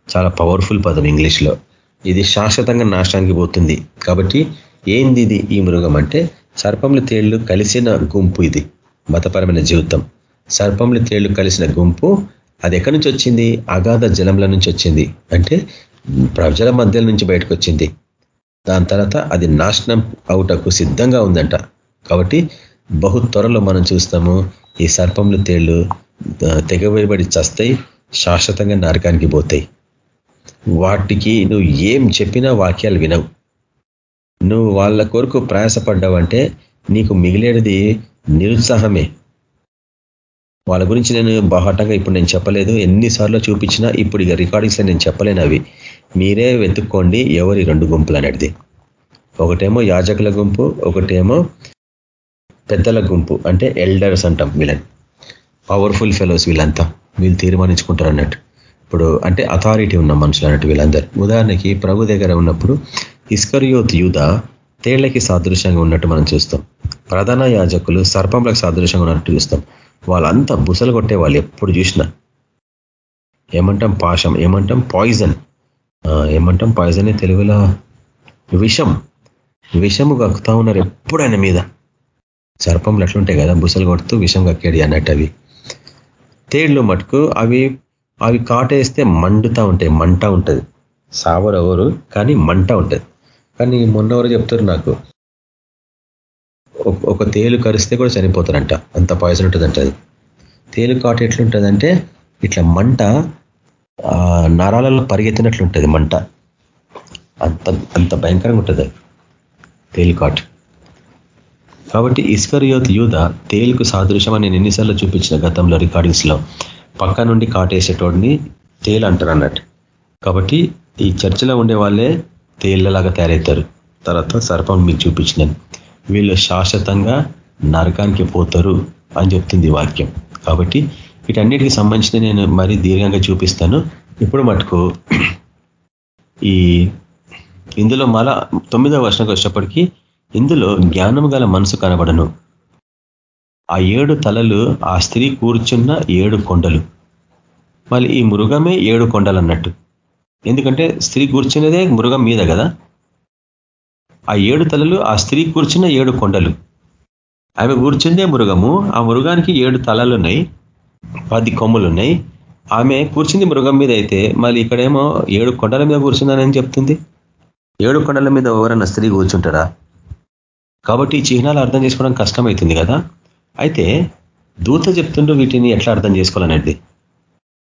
చాలా పవర్ఫుల్ పదం ఇంగ్లీష్లో. ఇది శాశ్వతంగా నాశనానికి పోతుంది. కాబట్టి ఏంది ఇది ఈ మృగం అంటే సర్పములు తేళ్ళు కలిసిన గుంపు ఇది. మతపరమైన జీవితం. సర్పములు తేళ్ళు కలిసిన గుంపు అది ఎక్కడి నుంచి వచ్చింది? అగాధ జలంల నుంచి వచ్చింది. అంటే ప్రజల మధ్య నుంచి బయటకు వచ్చింది. దాని తర్వాత అది నాశనం అవుటకు సిద్ధంగా ఉందంట. కాబట్టి బహు త్వరలో మనం చూస్తాము ఈ సర్పములు తేళ్ళు తెగవేయబడి చస్తాయి శాశ్వతంగా నరకానికి పోతాయి. వాటికి నువ్వు ఏం చెప్పినా వాక్యాలు వినవు. నువ్వు వాళ్ళ కొరకు ప్రయాసపడ్డావంటే నీకు మిగిలేది నిరుత్సాహమే. వాళ్ళ గురించి నేను బాహటంగా ఇప్పుడు నేను చెప్పలేదు. ఎన్నిసార్లు చూపించినా ఇప్పుడు ఇక రికార్డింగ్స్లో నేను చెప్పలేను అవి. మీరే వెతుక్కోండి ఎవరి రెండు గుంపులు అనేది. ఒకటేమో యాజకుల గుంపు ఒకటేమో పెద్దల గుంపు అంటే ఎల్డర్స్ అంటాం వీళ్ళని. పవర్ఫుల్ ఫెలోస్ వీళ్ళంతా. వీళ్ళు తీర్మానించుకుంటారు అన్నట్టు. ఇప్పుడు అంటే అథారిటీ ఉన్న మనుషులు అన్నట్టు వీళ్ళందరూ. ఉదాహరణకి ప్రభు దగ్గర ఉన్నప్పుడు ఇస్కరియోత్ యూధ తేళ్ళకి సాదృశ్యంగా ఉన్నట్టు మనం చూస్తాం. ప్రధాన యాజకులు సర్పంలకు సాదృశ్యంగా ఉన్నట్టు చూస్తాం. వాళ్ళంతా బుసలు కొట్టే వాళ్ళు ఎప్పుడు చూసినా. ఏమంటాం పాశం ఏమంటాం పాయిజన్? ఏమంటాం పాయిజన్ తెలుగులో? విషం. విషము కక్కుతా ఉన్నారు ఎప్పుడు ఆయన మీద. సర్పంలు ఎట్లుంటాయి కదా బుసలు కొడుతూ విషం కక్కేడి అన్నట్టు అవి. తేళ్ళు మటుకు అవి అవి కాటేస్తే మండుతా ఉంటాయి మంట ఉంటుంది. సావరు ఎవరు కానీ మంట ఉంటుంది. కానీ మొన్నవరు చెప్తారు నాకు. ఒక తేలు కరిస్తే కూడా చనిపోతారంట. అంత పాయిజన్ ఉంటుందంట అది. తేలు కాటు ఎట్లుంటుందంటే ఇట్లా మంట నరాలలో పరిగెత్తినట్లుంటుంది మంట. అంత అంత భయంకరంగా ఉంటుంది తేలు కాటు. కాబట్టి ఇస్కరియోత్ యూధ తేలుకు సాదృశ్యం అని నేను ఎన్నిసార్లు చూపించిన గతంలో రికార్డింగ్స్లో. పక్క నుండి కాటేసేటోడిని తేలు అంటారు అన్నట్టు. కాబట్టి ఈ చర్చిలో ఉండే వాళ్ళే తేళ్ళలాగా తయారవుతారు. తర్వాత సర్పం మీకు చూపించినాను. వీళ్ళు శాశ్వతంగా నరకానికి పోతారు అని చెప్తుంది వాక్యం. కాబట్టి వీటన్నిటికి సంబంధించిన నేను మరీ దీర్ఘంగా చూపిస్తాను. ఇప్పుడు మటుకు ఈ ఇందులో మళ్ళా తొమ్మిదవ వర్షంకి వచ్చేప్పటికీ ఇందులో జ్ఞానం గల మనసు కనబడను. ఆ ఏడు తలలు ఆ స్త్రీ కూర్చున్న ఏడు కొండలు. మళ్ళీ ఈ మృగమే ఏడు కొండలు అన్నట్టు. ఎందుకంటే స్త్రీ కూర్చున్నదే మృగం మీద కదా. ఆ ఏడు తలలు ఆ స్త్రీ కూర్చున్న ఏడు కొండలు. ఆమె కూర్చుందే మృగము. ఆ మృగానికి ఏడు తలలు ఉన్నాయి పది కొమ్ములు ఉన్నాయి ఆమె కూర్చుంది మృగం మీద అయితే మళ్ళీ ఇక్కడేమో ఏడు కొండల మీద కూర్చుందని చెప్తుంది. ఏడు కొండల మీద ఎవరన్నా స్త్రీ కూర్చుంటారా? కాబట్టి ఈ చిహ్నాలు అర్థం చేసుకోవడం కష్టమవుతుంది కదా. అయితే దూత చెప్తుండ్రు వీటిని ఎట్లా అర్థం చేసుకోవాలనేది.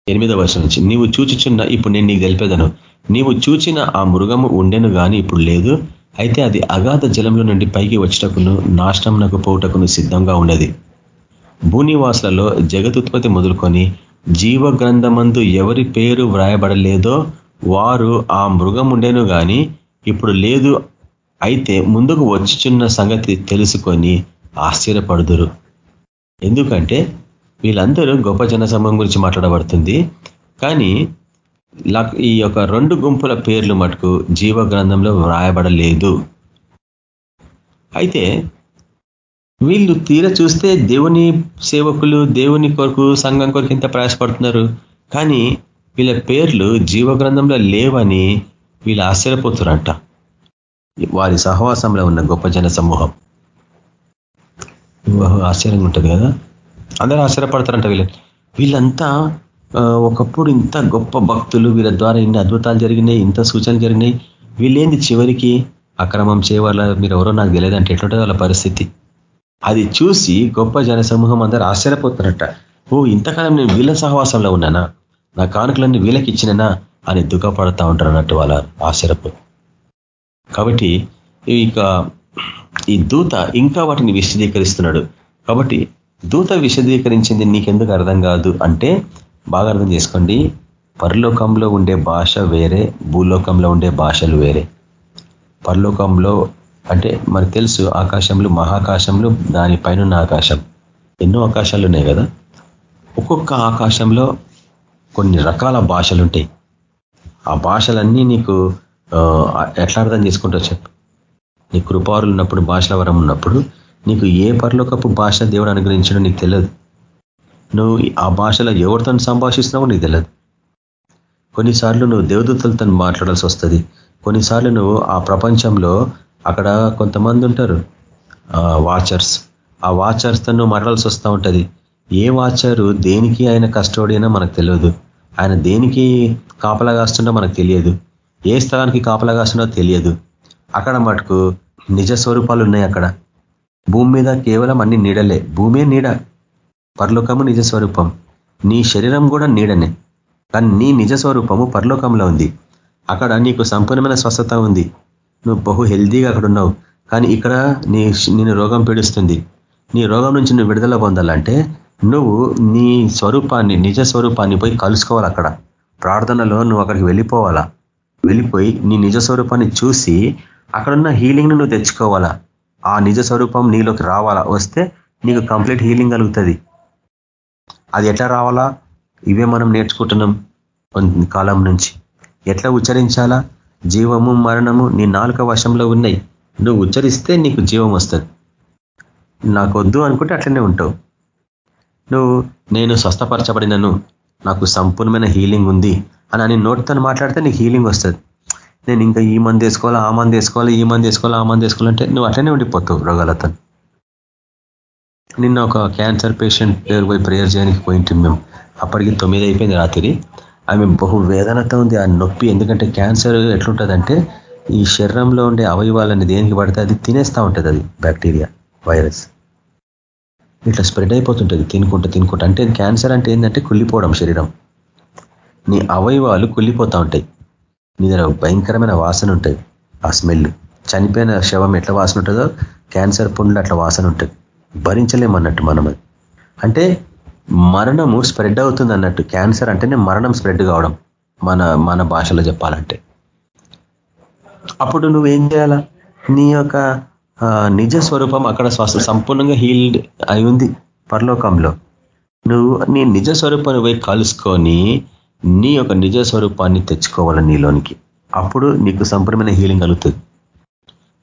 ఎనిమిదో వర్షం నుంచి నీవు చూచుచున్న ఇప్పుడు నేను నీకు తెలిపేదను. నీవు చూచిన ఆ మృగము ఉండెను కానీ ఇప్పుడు లేదు. అయితే అది అగాధ జలంలో నుండి పైకి వచ్చటకును నాశనంనకు పోవుటకును సిద్ధంగా ఉన్నది భూనివాసులలో జగదుత్పత్తి మొదలుకొని జీవ గ్రంథమందు ఎవరి పేరు వ్రాయబడలేదో వారు ఆ మృగం ఉండేను కానీ ఇప్పుడు లేదు అయితే ముందుకు వచ్చుచున్న సంగతి తెలుసుకొని ఆశ్చర్యపడుదురు. ఎందుకంటే వీళ్ళందరూ గొప్ప జన గురించి మాట్లాడబడుతుంది. కానీ ఈ యొక్క రెండు గుంపుల పేర్లు మటుకు జీవ గ్రంథంలో వ్రాయబడలేదు. అయితే వీళ్ళు తీర చూస్తే దేవుని సేవకులు దేవుని కొరకు సంఘం కొరకు ఇంత ప్రయాసపడుతున్నారు. కానీ వీళ్ళ పేర్లు జీవ గ్రంథంలో లేవని వీళ్ళు ఆశ్చర్యపోతారంట వారి సహవాసంలో ఉన్న గొప్ప జన సమూహం. ఆశ్చర్యంగా ఉంటుంది కదా? అందరూ ఆశ్చర్యపడతారంట వీళ్ళు. వీళ్ళంతా ఒకప్పుడు ఇంత గొప్ప భక్తులు వీళ్ళ ద్వారా ఇన్ని అద్భుతాలు జరిగినాయి ఇంత సూచనలు జరిగినాయి. వీళ్ళేంది చివరికి? అక్రమం చేయవాళ్ళ మీరు ఎవరో నాకు తెలియదంటే ఎట్లుంటుంది వాళ్ళ పరిస్థితి? అది చూసి గొప్ప జన సమూహం అందరూ ఓ ఇంతకాలం నేను వీళ్ళ సహవాసంలో ఉన్నానా? నా కానుకలన్నీ వీళ్ళకి ఇచ్చిననా? అని దుఃఖపడతా ఉంటారు అన్నట్టు వాళ్ళ ఆశ్చర్యపో. కాబట్టి ఇక ఈ దూత ఇంకా వాటిని విశదీకరిస్తున్నాడు. కాబట్టి దూత విశదీకరించింది నీకెందుకు అర్థం కాదు అంటే బాగా అర్థం చేసుకోండి. పరలోకంలో ఉండే భాష వేరే భూలోకంలో ఉండే భాషలు వేరే. పరలోకంలో అంటే మనకు తెలుసు ఆకాశంలో మహాకాశంలో దానిపైన ఆకాశం. ఎన్నో ఆకాశాలు ఉన్నాయి కదా? ఒక్కొక్క ఆకాశంలో కొన్ని రకాల భాషలు ఉంటాయి. ఆ భాషలన్నీ నీకు ఎట్లా అర్థం చేసుకుంటా చెప్పు. నీ కృపారులు ఉన్నప్పుడు భాషల వరం ఉన్నప్పుడు నీకు ఏ పరలోకపు భాష దేవుడు అనుగ్రహించడం నీకు తెలియదు. నువ్వు ఆ భాషలో ఎవరితో సంభాషిస్తున్నావో నీకు తెలియదు కొన్నిసార్లు నువ్వు దేవదూతలతో మాట్లాడాల్సి వస్తుంది. కొన్నిసార్లు నువ్వు ఆ ప్రపంచంలో అక్కడ కొంతమంది ఉంటారు వాచర్స్ ఆ వాచర్స్తో నువ్వు మాట్లాడాల్సి వస్తూ ఉంటుంది. ఏ వాచరు దేనికి ఆయన కస్టోడియనో మనకు తెలియదు. ఆయన దేనికి కాపలా కాస్తుండో మనకు తెలియదు. ఏ స్థలానికి కాపలా కాస్తుండో తెలియదు. అక్కడ మటుకు నిజ స్వరూపాలు ఉన్నాయి అక్కడ. భూమి మీద కేవలం అన్ని నీడలే. భూమే నీడ. పరలోకము నిజ స్వరూపం. నీ శరీరం కూడా నీడనే. కానీ నీ నిజ స్వరూపము పరలోకంలో ఉంది. అక్కడ నీకు సంపూర్ణమైన స్వస్థత ఉంది. నువ్వు బహు హెల్దీగా అక్కడ ఉన్నావు. కానీ ఇక్కడ నీ నేను రోగం పీడిస్తుంది. నీ రోగం నుంచి నువ్వు విడుదల పొందాలంటే నువ్వు నీ స్వరూపాన్ని నిజ స్వరూపాన్ని పోయి కలుసుకోవాలి అక్కడ. ప్రార్థనలో నువ్వు అక్కడికి వెళ్ళిపోవాలా? వెళ్ళిపోయి నీ నిజ స్వరూపాన్ని చూసి అక్కడున్న హీలింగ్ నువ్వు తెచ్చుకోవాలా? ఆ నిజ స్వరూపం నీలోకి రావాలా? వస్తే నీకు కంప్లీట్ హీలింగ్ కలుగుతుంది. అది ఎట్లా రావాలా? ఇవే మనం నేర్చుకుంటున్నాం కొన్ని కాలం నుంచి. ఎట్లా ఉచ్చరించాలా? జీవము మరణము నీ నాలుక వశంలో ఉన్నాయి. నువ్వు ఉచ్చరిస్తే నీకు జీవం వస్తుంది. నాకు వద్దు అనుకుంటే అట్లనే ఉంటావు. నువ్వు నేను స్వస్థపరచబడినను. నాకు సంపూర్ణమైన హీలింగ్ ఉంది అని అని నోటితో మాట్లాడితే నీకు హీలింగ్ వస్తుంది. నేను ఇంకా ఈ మంది వేసుకోవాలా ఆ మంది వేసుకోవాలి ఈ మంది వేసుకోవాలా ఆ మంది వేసుకోవాలంటే నువ్వు అట్లనే ఉండిపోతావు రోగాలతో నిన్న ఒక క్యాన్సర్ పేషెంట్ దగ్గర పోయి ప్రేయర్ చేయడానికి పోయింటి మేము. అప్పటికి తొమ్మిది అయిపోయింది రాత్రి. ఆమె బహు వేదనతో ఉంది. ఆ నొప్పి ఎందుకంటే క్యాన్సర్ ఎట్లుంటుందంటే ఈ శరీరంలో ఉండే అవయవాలని దేనికి పడితే అది తినేస్తూ ఉంటుంది అది బ్యాక్టీరియా వైరస్. ఇట్లా స్ప్రెడ్ అయిపోతుంటుంది. తినుకుంటూ తినుకుంటూ. అంటే క్యాన్సర్ అంటే ఏంటంటే కుళ్ళిపోవడం శరీరం. నీ అవయవాలు కుళ్ళిపోతూ ఉంటాయి. నీ దగ్గర భయంకరమైన వాసన ఉంటుంది ఆ స్మెల్. చనిపోయిన శవం ఎట్లా వాసన ఉంటుందో క్యాన్సర్ పుండ్లు అట్లా వాసన ఉంటుంది భరించలేమన్నట్టు మనం అది అంటే మరణము స్ప్రెడ్ అవుతుంది అన్నట్టు క్యాన్సర్ అంటేనే మరణం స్ప్రెడ్ కావడం మన మన భాషలో చెప్పాలంటే. అప్పుడు నువ్వేం చేయాలా? నీ యొక్క నిజ స్వరూపం అక్కడ స్వస్థ సంపూర్ణంగా హీల్డ్ అయి ఉంది పరలోకంలో. నువ్వు నీ నిజ స్వరూపాన్ని పోయి కలుసుకొని నీ యొక్క నిజ స్వరూపాన్ని తెచ్చుకోవాలి నీలోనికి. అప్పుడు నీకు సంపూర్ణమైన హీలింగ్ కలుగుతుంది.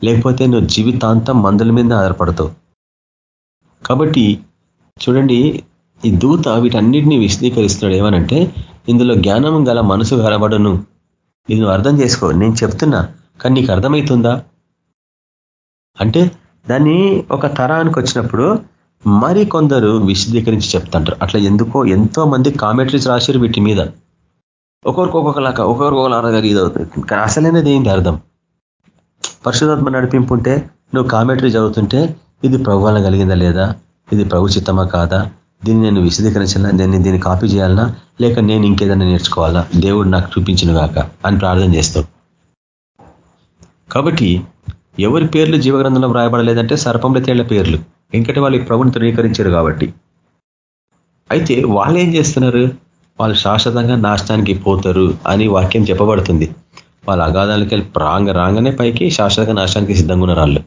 లేకపోతే నువ్వు జీవితాంతం మందుల మీద ఆధారపడతావు. కాబట్టి చూడండి ఈ దూత వీటన్నిటిని విశదీకరిస్తున్నాడు ఏమనంటే ఇందులో జ్ఞానం గల మనసు కనబడును ఇది నువ్వు అర్థం చేసుకో నేను చెప్తున్నా కానీ నీకు అర్థమవుతుందా అంటే దాన్ని ఒక తరానికి వచ్చినప్పుడు మరి కొందరు విశదీకరించి చెప్తుంటారు అట్లా ఎందుకో ఎంతో మంది కామెంటరీస్ రాశారు వీటి మీద. ఒకరికి ఒక్కొక్కలాగా ఒకరికి ఒకలాగా ఇది అవుతుంది. కానీ అసలైనది ఏంటి అర్థం? పరిశుధాత్మ నడిపింపు ఉంటే నువ్వు కామెంటరీ చదువుతుంటే ఇది ప్రభు వల్ల కలిగిందా లేదా? ఇది ప్రభు చిత్తమా కాదా? దీన్ని నేను విశదీకరించాలా? నేను దీన్ని కాపీ చేయాలనా? లేక నేను ఇంకేదైనా నేర్చుకోవాలా? దేవుడు నాకు చూపించిన గాక అని ప్రార్థన చేస్తాం కాబట్టి ఎవరి పేర్లు జీవగ్రంథంలో వ్రాయబడలేదంటే సర్పంల తేళ్ళ పేర్లు. ఇంకటి వాళ్ళు ప్రభుని ధృవీకరించారు కాబట్టి. అయితే వాళ్ళు ఏం చేస్తున్నారు? వాళ్ళు శాశ్వతంగా నాశనానికి పోతారు అని వాక్యం చెప్పబడుతుంది. వాళ్ళ అగాధాలకి వెళ్ళి రాంగ రాగానే పైకి శాశ్వతంగా నాశనానికి సిద్ధంగా ఉన్నారు వాళ్ళు.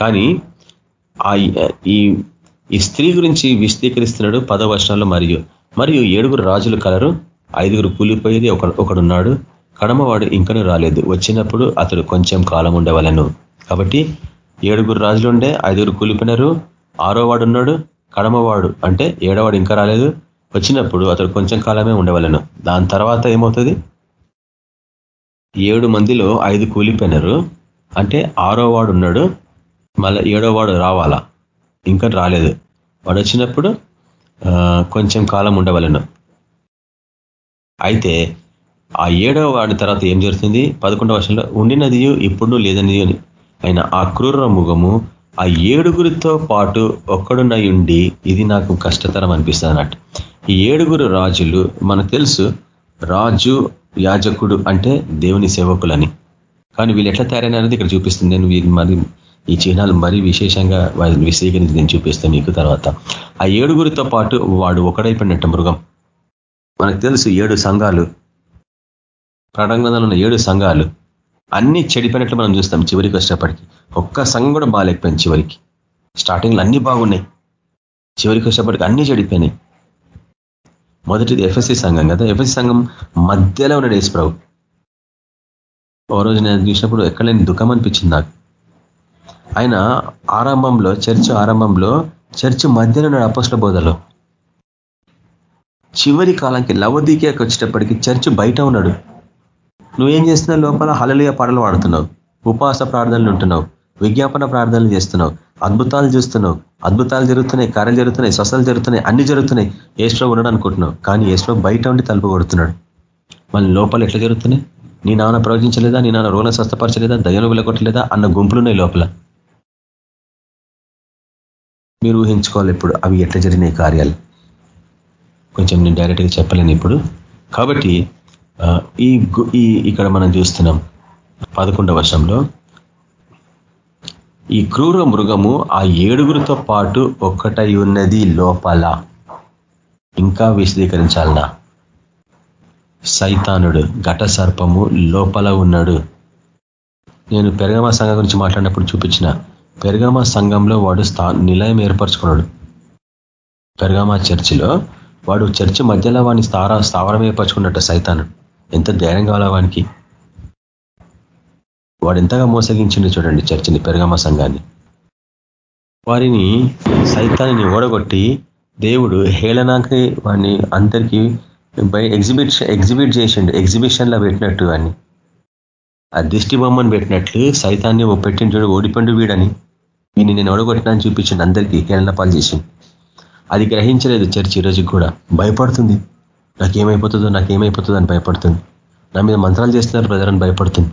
కానీ ఈ ఈ స్త్రీ గురించి విశదీకరిస్తున్నాడు పదవచనాలు మరియు మరియు ఏడుగురు రాజులు కలరు ఐదుగురు కూలిపోయేది ఒక ఒకడున్నాడు కడమవాడు ఇంకనూ రాలేదు. వచ్చినప్పుడు అతడు కొంచెం కాలం ఉండవలను. కాబట్టి ఏడుగురు రాజులు ఉండే ఐదుగురు కూలిపోయినారు ఆరో వాడు ఉన్నాడు కడమవాడు అంటే ఏడవాడు ఇంకా రాలేదు. వచ్చినప్పుడు అతడు కొంచెం కాలమే ఉండవలను. దాని తర్వాత ఏమవుతుంది? ఏడు మందిలో ఐదు కూలిపోయినారు అంటే ఆరో వాడు ఉన్నాడు మళ్ళీ ఏడో వాడు రావాలా? ఇంకా రాలేదు. వాడు వచ్చినప్పుడు కొంచెం కాలం ఉండవలను. అయితే ఆ ఏడవ వాడి తర్వాత ఏం జరుగుతుంది? పదకొండవ వర్షంలో ఉండినది ఇప్పుడు లేదని అయినా ఆ క్రూర ముఖము ఆ ఏడుగురితో పాటు ఒక్కడునై ఉండి ఇది నాకు కష్టతరం అనిపిస్తుంది అన్నట్టు. ఈ ఏడుగురు రాజులు మనకు తెలుసు రాజు యాజకుడు అంటే దేవుని సేవకులని. కానీ వీళ్ళు ఎట్లా తయారైనది ఇక్కడ చూపిస్తుంది. నేను మరి ఈ చిహ్నాలు మరీ విశేషంగా విశీకరించి నేను చూపిస్తాను మీకు తర్వాత. ఆ ఏడుగురితో పాటు వాడు ఒకడైపోయినట్టు మృగం. మనకు తెలుసు ఏడు సంఘాలు. ప్రణంగంలో ఉన్న ఏడు సంఘాలు. అన్ని చెడిపోయినట్లు మనం చూస్తాం చివరికి వచ్చేటప్పటికి ఒక్క సంఘం కూడా బాగాలేకపోయింది చివరికి. స్టార్టింగ్లో అన్ని బాగున్నాయి. చివరికి వచ్చేప్పటికి అన్ని చెడిపోయినాయి. మొదటిది ఎఫ్ఎస్సి సంఘం కదా. ఎఫ్ఎస్సి సంఘం మధ్యలో ఉన్నాడు యేసుప్రభు. ఓ రోజు నేను చూసినప్పుడు ఎక్కడలేని దుఃఖం అనిపించింది నాకు. ఆయన ఆరంభంలో చర్చ్ ఆరంభంలో చర్చ్ మధ్యలో ఉన్నాడు అపోస్ల బోధలో. చివరి కాలానికి లవదీకేకి వచ్చేటప్పటికి చర్చ్ బయట ఉన్నాడు. నువ్వేం చేస్తున్నావు లోపల? హలలియ పాటలు వాడుతున్నావు ఉపవాస ప్రార్థనలు ఉంటున్నావు. విజ్ఞాపన ప్రార్థనలు చేస్తున్నావు. అద్భుతాలు చూస్తున్నావు. అద్భుతాలు జరుగుతున్నాయి కార్యాలు జరుగుతున్నాయి స్వస్థలు జరుగుతున్నాయి అన్ని జరుగుతున్నాయి. ఏస్లో ఉన్నాడు అనుకుంటున్నావు. కానీ ఏస్లో బయట ఉండి తలుపు కొడుతున్నాడు. మళ్ళీ లోపల ఎట్లా జరుగుతున్నాయి? నీ నాన్న ప్రవచించలేదా? నీ నాన్న రోగం స్వస్థపరచలేదా? దయ్యం వెళ్ళగొట్టలేదా అన్న గుంపులున్నాయి లోపల. మీరు ఊహించుకోవాలి ఇప్పుడు. అవి ఎట్లా జరిగినాయి కార్యాలు? కొంచెం నేను డైరెక్ట్గా చెప్పలేను ఇప్పుడు. కాబట్టి ఈ ఇక్కడ మనం చూస్తున్నాం పదకొండవ వర్షంలో ఈ క్రూర మృగము ఆ ఏడుగురితో పాటు ఒక్కటై ఉన్నది లోపల. ఇంకా విశదీకరించాలనా? సైతానుడు ఘట సర్పము లోపల ఉన్నాడు. నేను పెరగమ సంఘం గురించి మాట్లాడినప్పుడు చూపించిన పెరగమ సంఘంలో వాడు స్థా నిలయం ఏర్పరచుకున్నాడు. పెరగమ చర్చిలో వాడు చర్చి మధ్యలో వాడిని స్థార స్థావరం ఏర్పరచుకున్నట్టు సైతాను. ఎంత ధైర్యం కావాలా వానికి. వాడు ఎంతగా మోసగించిండు చూడండి చర్చిని పెరగమ సంఘాన్ని. వారిని సైతాన్ని ఓడగొట్టి దేవుడు హేళనాకి వాడిని అందరికీ బై ఎగ్జిబిట్ ఎగ్జిబిట్ చేసిండు. ఎగ్జిబిషన్లో పెట్టినట్టు వాడిని ఆ దిష్టి బొమ్మను పెట్టినట్లు సైతాన్ని పెట్టిన చూడు ఓడిపండు వీడని. వీని నేను ఓడగొట్టినా అని అందరికీ హేళన పాలు చేసి. అది గ్రహించలేదు చర్చ్ ఈరోజు కూడా. భయపడుతుంది. నాకేమైపోతుందో నాకేమైపోతుందో అని భయపడుతుంది. నా మీద మంత్రాలు చేస్తున్నారు బ్రదర్ అని భయపడుతుంది.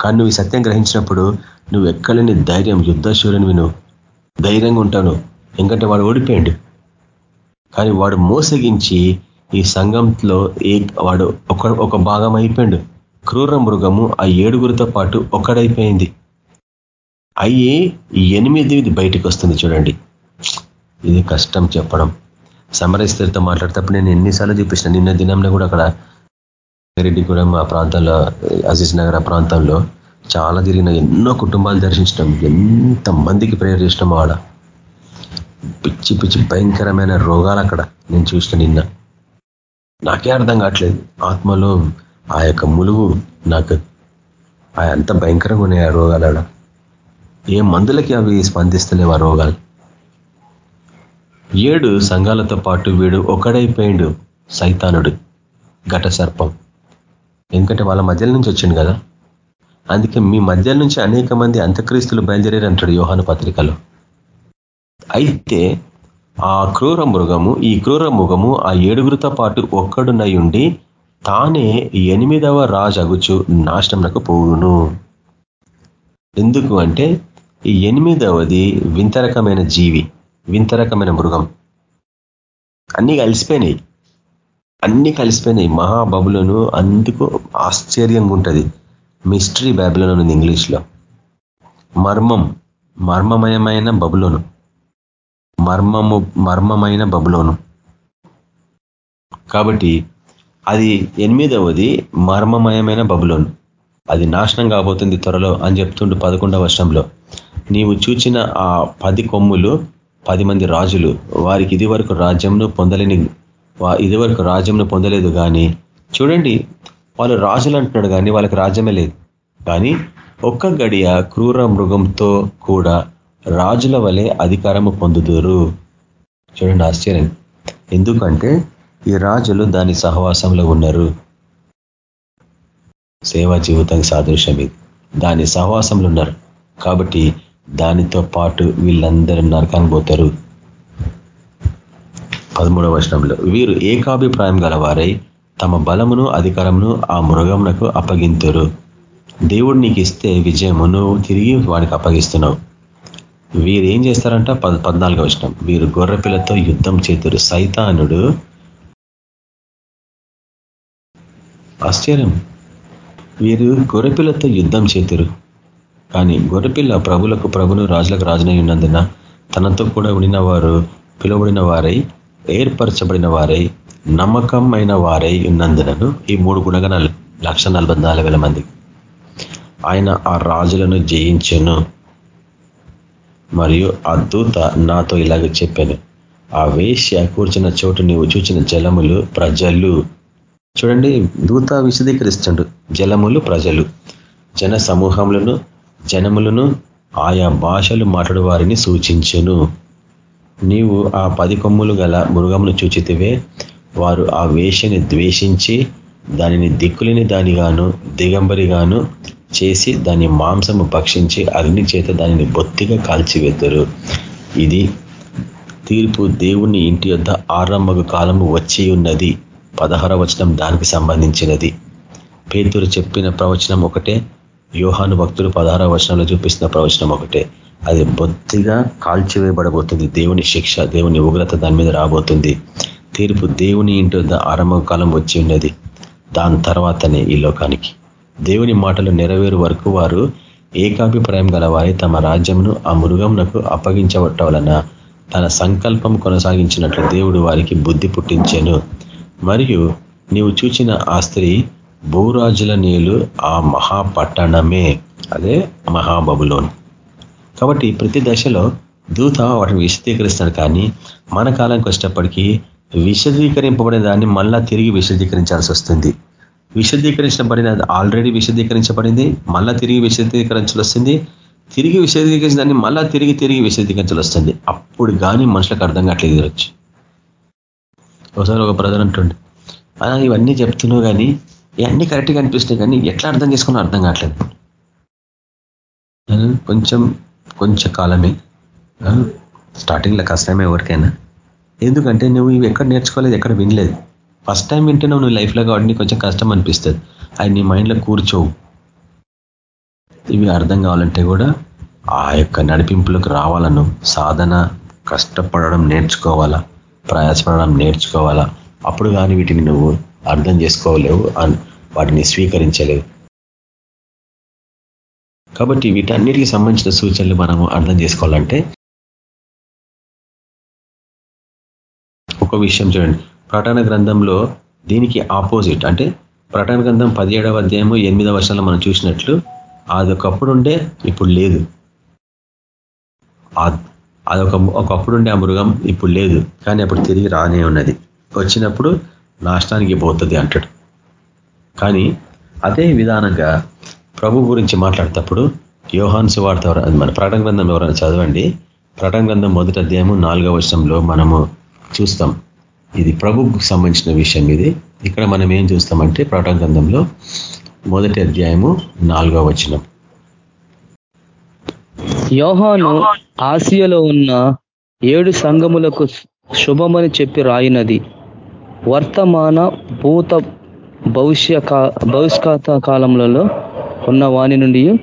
కానీ నువ్వు ఈ సత్యం గ్రహించినప్పుడు నువ్వు ఎక్కడని ధైర్యం యుద్ధశూరునివి నువ్వు ధైర్యంగా ఉంటాను. ఎందుకంటే వాడు ఓడిపోయాడు. కానీ వాడు మోసగించి ఈ సంఘంలో ఏ వాడు ఒక ఒక భాగం అయిపోయాడు. క్రూర మృగము ఆ ఏడుగురితో పాటు ఒక్కడైపోయింది. అయ్యి ఎనిమిది బయటికి వస్తుంది చూడండి. ఇది కష్టం చెప్పడం. సమరస్థితితో మాట్లాడేటప్పుడు నేను ఎన్నిసార్లు చూపించిన. నిన్న దినంలో కూడా అక్కడ రెడ్డిగూడెం ఆ ప్రాంతంలో అజీజ్ నగర్ ప్రాంతంలో చాలా తిరిగిన ఎన్నో కుటుంబాలు దర్శించడం. ఎంత మందికి ప్రేయర్ చేసినాం ఆడ. పిచ్చి పిచ్చి భయంకరమైన రోగాలు అక్కడ నేను చూసిన నిన్న. నాకే అర్థం కావట్లేదు. ఆత్మలో ఆ యొక్క ములుగు నాకు అంత భయంకరంగా ఉన్నాయి ఆ రోగాలు ఆడ. ఏ మందులకి అవి స్పందిస్తలేవు ఆ రోగాలు? ఏడు సంఘాలతో పాటు వీడు ఒకడైపోయిండు సైతానుడు ఘట సర్పం. ఎందుకంటే వాళ్ళ మధ్యల నుంచి వచ్చిండు కదా? అందుకే మీ మధ్య నుంచి అనేక మంది అంత్యక్రీస్తులు బయలుదేరారు అంటాడు యోహాను పత్రికలో. అయితే ఆ క్రూర మృగము ఈ క్రూర మృగము ఆ ఏడుగురితో పాటు ఒక్కడునై ఉండి తానే ఎనిమిదవ రాజగుచు నాశనంలకు పోవును. ఎందుకు అంటే ఈ ఎనిమిదవది వింతరకమైన జీవి వింతరకమైన మృగం. అన్నీ కలిసిపోయినాయి. అన్నీ కలిసిపోయినాయి. మహాబబులను అందుకు ఆశ్చర్యంగా ఉంటుంది. మిస్టరీ బ్యాబులోన్ ఉంది ఇంగ్లీష్లో. మర్మం మర్మమయమైన బబులోను. మర్మము మర్మమైన బబులోను. కాబట్టి అది ఎనిమిదవది మర్మమయమైన బబులోను. అది నాశనం కాబోతుంది త్వరలో అని చెప్తుండు పదకొండవ వర్షంలో నీవు చూచిన ఆ పది కొమ్ములు పది మంది రాజులు వారికి ఇది వరకు రాజ్యంను పొందలేని ఇది వరకు రాజ్యంను పొందలేదు కానీ చూడండి వాళ్ళు రాజులు అంటున్నాడు కానీ వాళ్ళకి రాజ్యమే లేదు. కానీ ఒక్క గడియ క్రూర మృగంతో కూడా రాజుల వలె అధికారము పొందుదురు. చూడండి ఆశ్చర్యం. ఎందుకంటే ఈ రాజులు దాని సహవాసంలో ఉన్నారు. సేవా జీవితానికి సాదృశ్యం ఇది. దాని సహవాసంలో ఉన్నారు. కాబట్టి దానితో పాటు వీళ్ళందరూ నరకానికి పోతారు. పదమూడవ వచనంలో వీరు ఏకాభిప్రాయం గలవారై తమ బలమును అధికారమును ఆ మృగమునకు అప్పగింతురు. దేవుడు నీకు ఇస్తే విజయమును తిరిగి వాడికి అప్పగిస్తున్నావు. వీరు ఏం చేస్తారంట? పద్ పద్నాలుగో వచనం. వీరు గొర్రెపిల్లతో యుద్ధం చేతురు. సైతానుడు ఆశ్చర్యం. వీరు గొర్రెపిల్లతో యుద్ధం చేతురు. కానీ గొర్రెపిల్ల ప్రభులకు ప్రభును రాజులకు రాజునై ఉన్నందున తనతో కూడా ఉండిన వారు పిలువబడిన వారై ఏర్పరచబడిన వారై నమ్మకమైన వారై ఉన్నందునను ఈ మూడు గుణగణాలు లక్ష మంది. ఆయన ఆ రాజులను జయించను. మరియు ఆ దూత నాతో ఇలాగ చెప్పాను ఆ వేశ్య కూర్చున్న చోటు నీవు చూచిన జలములు ప్రజలు. చూడండి దూత విశదీకరిస్తుండు జలములు ప్రజలు. జన సమూహములను జనములను ఆయా భాషలు మాట్లాడు వారిని సూచించును. నీవు ఆ పది కొమ్ములు గల మృగమును చూచితివే. వారు ఆ వేషని ద్వేషించి దానిని దిక్కులేని దానిగాను దిగంబరిగాను చేసి దాని మాంసము భక్షించి అగ్ని చేత దానిని బొత్తిగా కాల్చివేద్దరు ఇది తీర్పు దేవుని ఇంటి యొద్ ఆరంభకు కాలము వచ్చి ఉన్నది పదహార వచనం దానికి సంబంధించినది. పేతురు చెప్పిన ప్రవచనం ఒకటే. యోహాను భక్తులు పదహార వచనంలో చూపిస్తున్న ప్రవచనం ఒకటే. అది బొత్తిగా కాల్చివేయబడబోతుంది. దేవుని శిక్ష దేవుని ఉగ్రత దాని మీద రాబోతుంది. తీర్పు దేవుని ఇంటి ఆరంభకాలం ఆరంభ కాలం వచ్చి ఉన్నది. దాని తర్వాతనే ఈ లోకానికి. దేవుని మాటలు నెరవేరు వరకు వారు ఏకాభిప్రాయం గలవారి. తమ రాజ్యంను ఆ మృగంనకు అప్పగించబట్టవలన తన సంకల్పం కొనసాగించినట్లు దేవుడు వారికి బుద్ధి పుట్టించాను. మరియు నీవు చూచిన ఆ స్త్రీ భూరాజుల నీళ్ళు ఆ మహాపట్టణమే అదే మహాబబులోను. కాబట్టి ప్రతి దశలో దూత వాటిని విశదీకరిస్తాడు కానీ మన కాలానికి వచ్చేటప్పటికీ విశదీకరింపబడిన దాన్ని మళ్ళా తిరిగి విశదీకరించాల్సి వస్తుంది. విశదీకరించబడిన ఆల్రెడీ విశదీకరించబడింది మళ్ళా తిరిగి విశదీకరించాల్సి వస్తుంది. తిరిగి విశదీకరించిన దాన్ని మళ్ళా తిరిగి తిరిగి విశదీకరించాల్సి వస్తుంది. అప్పుడు కానీ మనుషులకు అర్థం కావట్లేదు ఎదురొచ్చు ఒకసారి ఒక బ్రదర్ అంటుండే అలా ఇవన్నీ చెప్తున్నావు కానీ ఇవన్నీ కరెక్ట్గా అనిపిస్తున్నాయి కానీ ఎట్లా అర్థం చేసుకున్నా అర్థం కావట్లేదు. కొంచెం కొంచెం కాలమే. స్టార్టింగ్లో కష్టమే ఎవరికైనా. ఎందుకంటే నువ్వు ఇవి ఎక్కడ నేర్చుకోలేదు ఎక్కడ వినలేదు. ఫస్ట్ టైం వింటున్నావు నువ్వు లైఫ్లో కాబట్టి కొంచెం కష్టం అనిపిస్తుంది. అది నీ మైండ్లో కూర్చోవు. ఇవి అర్థం కావాలంటే కూడా ఆ యొక్క నడిపింపులకు రావాలను సాధన కష్టపడడం నేర్చుకోవాలా. ప్రయాసపడడం నేర్చుకోవాలా. అప్పుడు కానీ వీటిని నువ్వు అర్థం చేసుకోలేవు వాటిని స్వీకరించలేవు కాబట్టి వీటన్నిటికి సంబంధించిన సూచనలు మనము అర్థం చేసుకోవాలంటే ఒక విషయం చూడండి. ప్రటన గ్రంథంలో దీనికి ఆపోజిట్ అంటే ప్రటన గ్రంథం పదిహేడవ అధ్యాయము ఎనిమిదవ వర్షంలో మనం చూసినట్లు అది ఒకప్పుడు ఉండే ఇప్పుడు లేదు. అదొక ఒకప్పుడు ఉండే ఆ మృగం ఇప్పుడు లేదు. కానీ అప్పుడు తిరిగి రానే ఉన్నది. వచ్చినప్పుడు నాశనానికి పోతుంది అంటాడు. కానీ అదే విధానంగా ప్రభు గురించి మాట్లాడేటప్పుడు యోహాన్ సువార్త మన ప్రకటన గ్రంథం ఎవరైనా చదవండి. ప్రకటన గ్రంథం మొదటి అధ్యాయము నాలుగవ వర్షంలో మనము చూస్తాం. ఇది ప్రభుకు సంబంధించిన విషయం ఇది. ఇక్కడ మనం ఏం చూస్తామంటే ప్రకటన గ్రంథంలో మొదటి అధ్యాయము నాలుగవ వచనం. యోహాను ఆసియాలో ఉన్న ఏడు సంఘములకు శుభమని చెప్పి రాయినది. వర్తమాన భూత భవిష్య భవిష్యత్ కాలంలో ఉన్న వాని నుండి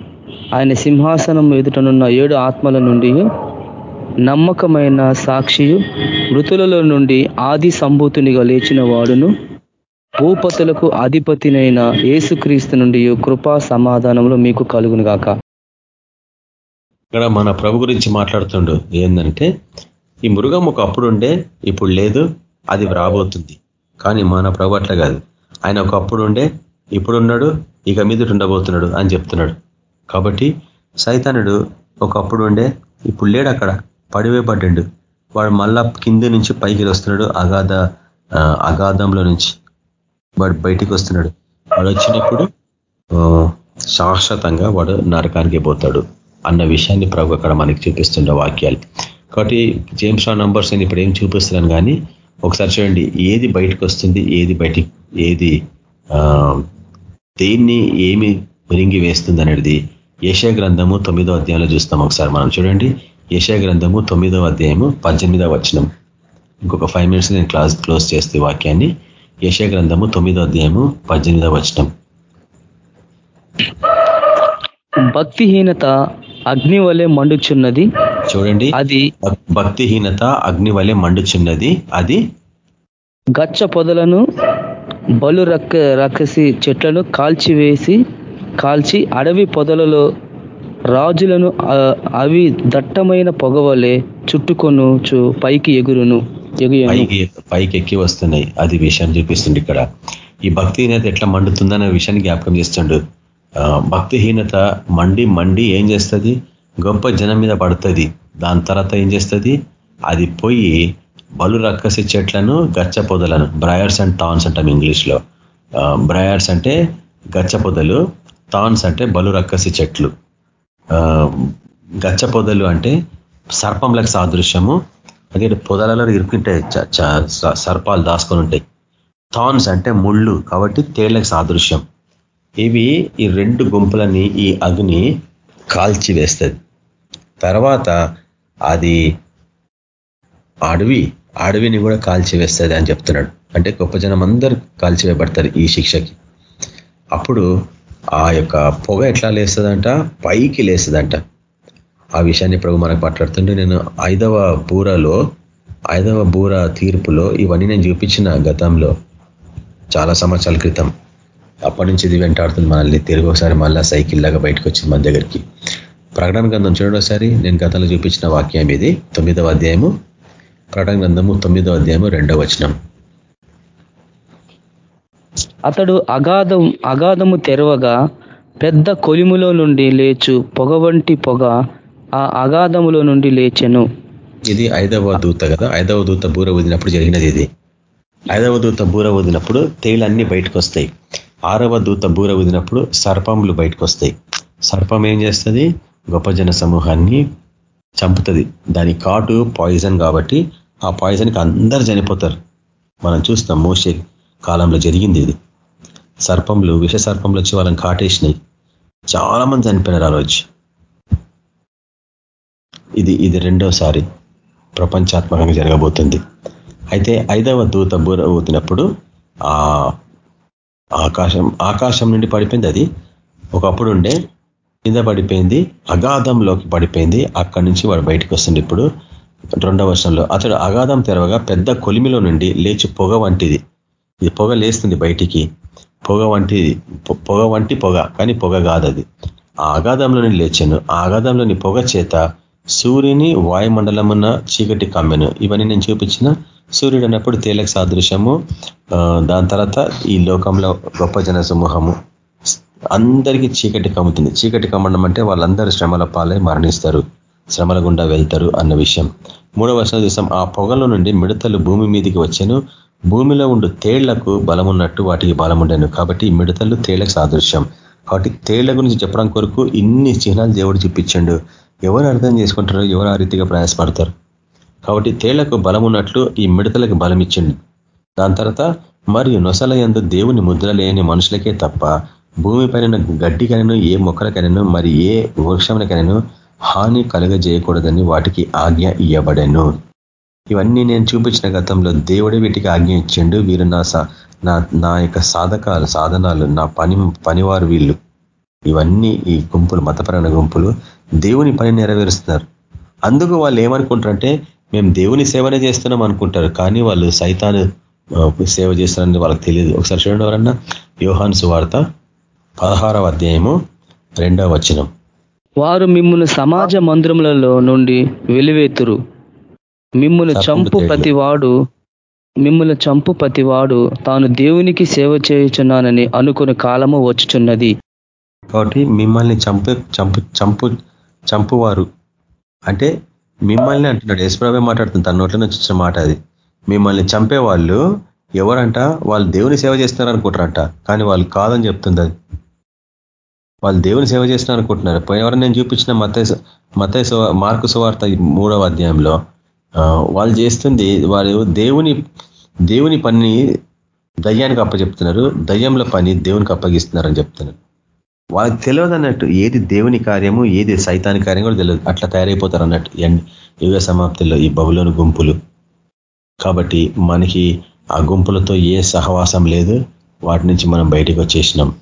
ఆయన సింహాసనం ఎదుటనున్న ఏడు ఆత్మల నుండి నమ్మకమైన సాక్షియు మృతులలో నుండి ఆది సంభూతునిగా లేచిన వాడును. భూపతులకు అధిపతినైన ఏసుక్రీస్తు నుండి కృపా సమాధానంలో మీకు కలుగునుగాక. ఇక్కడ మన ప్రభు గురించి మాట్లాడుతుండు ఏంటంటే ఈ మృగం ఒకప్పుడు ఉండే ఇప్పుడు లేదు అది రాబోతుంది. కానీ మన ప్రభు అట్లా కాదు. ఆయన ఒకప్పుడు ఉండే ఇప్పుడు ఉన్నాడు ఇక మీద ఉండబోతున్నాడు అని చెప్తున్నాడు. కాబట్టి సైతానుడు ఒకప్పుడు ఉండే ఇప్పుడు లేడు అక్కడ. పడివేయబడ్డాడు వాడు మళ్ళా కింద నుంచి పైకి వస్తున్నాడు అగాధ అగాధంలో నుంచి. వాడు బయటికి వస్తున్నాడు. వాడు వచ్చినప్పుడు శాశ్వతంగా వాడు నరకానికి పోతాడు అన్న విషయాన్ని ప్రభు అక్కడ మనకి చూపిస్తుండే వాక్యాలు. కాబట్టి జేమ్స్ రా నంబర్స్ అని ఇప్పుడు ఏం చూపిస్తున్నాను కానీ ఒకసారి చూడండి ఏది బయటకు వస్తుంది ఏది బయటికి ఏది దేన్ని ఏమి మురింగి వేస్తుంది అనేది యశా గ్రంథము తొమ్మిదో అధ్యాయంలో చూస్తాం ఒకసారి మనం. చూడండి యశా గ్రంథము తొమ్మిదో అధ్యాయము పద్దెనిమిదో వచనం. ఇంకొక ఫైవ్ మినిట్స్ నేను క్లాస్ క్లోజ్ చేస్తే వాక్యాన్ని. యశా గ్రంథము తొమ్మిదో అధ్యాయము పద్దెనిమిదో వచనం. భక్తిహీనత అగ్ని వలె మండుచున్నది. చూడండి. అది భక్తిహీనత అగ్ని వలె మండుచున్నది. అది గచ్చ పొదలను బలు రక్క రక్కసి చెట్లను కాల్చివేసి కాల్చి అడవి పొదలలో రాజులను అవి దట్టమైన పొగవలే చుట్టుకొనుచు పైకి ఎగురును పైకి పైకి ఎక్కి వస్తున్నాయి. అది విషయం చూపిస్తుంది ఇక్కడ. ఈ భక్తిహీనత ఎట్లా మండుతుందనే విషయాన్ని జ్ఞాపకం చేస్తుండు. భక్తిహీనత మండి మండి ఏం చేస్తుంది? గొప్ప జనం మీద పడుతుంది. దాని తర్వాత ఏం చేస్తుంది? అది పోయి బలు రక్కసి చెట్లను గచ్చ పొదలను బ్రయర్స్ అండ్ టాన్స్ అంటాం ఇంగ్లీష్లో. బ్రయర్స్ అంటే గచ్చ పొదలు టాన్స్ అంటే బలు రక్కసి చెట్లు. గచ్చ పొదలు అంటే సర్పంలకు సాదృశ్యము. అదే పొదలలో ఇరుకుంటాయి సర్పాలు దాసుకొని ఉంటాయి. థాన్స్ అంటే ముళ్ళు కాబట్టి తేళ్ళకు సాదృశ్యం. ఇవి ఈ రెండు గుంపులని ఈ అగ్ని కాల్చి వేస్తుంది తర్వాత అది అడవి అడవిని కూడా కాల్చివేస్తుంది అని చెప్తున్నాడు. అంటే గొప్ప జనం అందరూ కాల్చివేయబడతారు ఈ శిక్షకి. అప్పుడు ఆ యొక్క పొగ ఎట్లా లేస్తుందంట? పైకి లేస్తుందంట. ఆ విషయాన్ని ప్రభు మనకు మాట్లాడుతుంటే నేను ఐదవ బూరలో ఐదవ బూర తీర్పులో ఇవన్నీ నేను చూపించిన గతంలో చాలా సంవత్సరాల క్రితం. అప్పటి నుంచి ఇది వెంటాడుతుంది మనల్ని. తిరిగి ఒకసారి మళ్ళీ సైకిల్ లాగా బయటకు వచ్చింది మన దగ్గరికి. ప్రకటన గ్రంథం చూడండి ఒకసారి. నేను గతంలో చూపించిన వాక్యం ఇది. తొమ్మిదవ అధ్యాయము. ప్రకటన గ్రంథము తొమ్మిదవ అధ్యాయము రెండవ వచనం. అతడు అగాధం అగాధము తెరవగా పెద్ద కొలిములో నుండి లేచు పొగ వంటి పొగ ఆ అగాధములో నుండి లేచెను. ఇది ఐదవ దూత కదా. ఐదవ దూత బూర ఊదినప్పుడు జరిగినది ఇది. ఐదవ దూత బూర ఊదినప్పుడు తేలన్నీ బయటకు వస్తాయి ఆరవ దూత బూర ఊదినప్పుడు సర్పములు బయటకు వస్తాయి సర్పం ఏం చేస్తుంది? గొప్ప జన సమూహాన్ని చంపుతుంది. దాని కాటు పాయిజన్ కాబట్టి ఆ పాయిజన్కి అందరు చనిపోతారు. మనం చూస్తాం మోసే కాలంలో జరిగింది ఇది. సర్పంలు విష సర్పంలు వచ్చి వాళ్ళని కాటేసినాయి. చాలా మంది చనిపోయినారు ఆ రోజు. ఇది ఇది రెండోసారి ప్రపంచాత్మకంగా జరగబోతుంది. అయితే ఐదవ దూత బూర ఊతినప్పుడు ఆ ఆకాశం ఆకాశం నుండి పడిపోయింది అది. ఒకప్పుడు ఉండే కింద పడిపోయింది అగాధంలోకి పడిపోయింది. అక్కడి నుంచి వాడు బయటకు వస్తుంది ఇప్పుడు. రెండవ వర్షంలో అతడు అగాధం తెరవగా పెద్ద కొలిమిలో నుండి లేచి పొగ వంటిది. ఇది పొగ లేస్తుంది బయటికి. పొగ వంటిది పొగ వంటి పొగ కానీ పొగ కాదది. అది ఆ అగాధంలోని లేచాను. ఆ అగాధంలోని పొగ చేత సూర్యుని వాయుమండలమున్న చీకటి కమ్మెను. ఇవన్నీ నేను చూపించిన. సూర్యుడు అన్నప్పుడు తేలక సాదృశ్యము. దాని తర్వాత ఈ లోకంలో గొప్ప జన సమూహము అందరికీ చీకటి కమ్ముతుంది. చీకటి కమ్మడం అంటే వాళ్ళందరూ శ్రమల పాలై మరణిస్తారు. శ్రమల గుండా వెళ్తారు అన్న విషయం. మూడవ వర్షం చూస్తాం ఆ పొగలో నుండి మిడతలు భూమి మీదికి వచ్చాను. భూమిలో ఉండు తేళ్ళకు బలం ఉన్నట్టు వాటికి బలం ఉండను కాబట్టి మిడతలు తేళ్ళకు సాదృశ్యం. కాబట్టి తేళ్ళ గురించి చెప్పడం కొరకు ఇన్ని చిహ్నాలు దేవుడు చూపించండు. ఎవరు అర్థం చేసుకుంటారో ఎవరు ఆ రీతిగా ప్రయాసపడతారు? కాబట్టి తేళ్ళకు బలం ఉన్నట్లు ఈ మిడతలకు బలం ఇచ్చిండు దాని తర్వాత మరియు నొసల ఎందు దేవుని ముద్ర లేని మనుషులకే తప్ప భూమి పైన గడ్డికైనను ఏ మొక్కలకైనాను మరి ఏ వృక్షములకైనాను హాని కలుగజేయకూడదని వాటికి ఆజ్ఞ ఇయ్యబడను. ఇవన్నీ నేను చూపించిన గతంలో దేవుడే వీటికి ఆజ్ఞ ఇచ్చిండు. వీరు నా నా యొక్క సాధకాలు సాధనాలు నా పని పనివారు వీళ్ళు. ఇవన్నీ ఈ గుంపులు మతపరమైన గుంపులు దేవుని పని నెరవేరుస్తున్నారు. అందుకు వాళ్ళు ఏమనుకుంటారంటే మేము దేవుని సేవనే చేస్తున్నాం అనుకుంటారు. కానీ వాళ్ళు సైతాను సేవ చేస్తున్నారని వాళ్ళకి తెలియదు. ఒకసారి చూడండి ఎవరన్నా? యోహాన్ సువార్త పదహారవ అధ్యాయము రెండవ వచనం. వారు మిమ్మల్ని సమాజ మందిరములలో నుండి వెలివేతురు. మిమ్మల్ని చంపు ప్రతివాడు మిమ్మల్ని చంపు ప్రతివాడు తాను దేవునికి సేవ చేయుచున్నానని అనుకుని కాలము వచ్చుచున్నది. కాబట్టి మిమ్మల్ని చంపు చంపు చంపు చంపువారు. అంటే మిమ్మల్ని అంటున్నాడు. యశ్వరావే మాట్లాడుతుంది. తన నోట్ల నుంచి వచ్చిన మాట అది. మిమ్మల్ని చంపే వాళ్ళు ఎవరంట? వాళ్ళు దేవుని సేవ చేస్తున్నారు అనుకుంటారంట కానీ వాళ్ళు కాదని చెప్తుంది అది. వాళ్ళు దేవుని సేవ చేస్తున్నారు అనుకుంటున్నారు. పోయినవరం నేను చూపించిన మత మత మార్కు సువార్త మూడవ అధ్యాయంలో వాళ్ళు చేస్తుంది వారు దేవుని దేవుని పని దయ్యానికి అప్పచెప్తున్నారు. దయ్యంలో పని దేవునికి అప్పగిస్తున్నారని చెప్తున్నారు. వాళ్ళకి తెలియదు అన్నట్టు ఏది దేవుని కార్యము ఏది సైతాని కార్యం కూడా తెలియదు. అట్లా తయారైపోతారు అన్నట్టు యుగ సమాప్తిలో ఈ బబులోని గుంపులు. కాబట్టి మనకి ఆ గుంపులతో ఏ సహవాసం లేదు. వాటి నుంచి మనం బయటకు వచ్చేసినాం.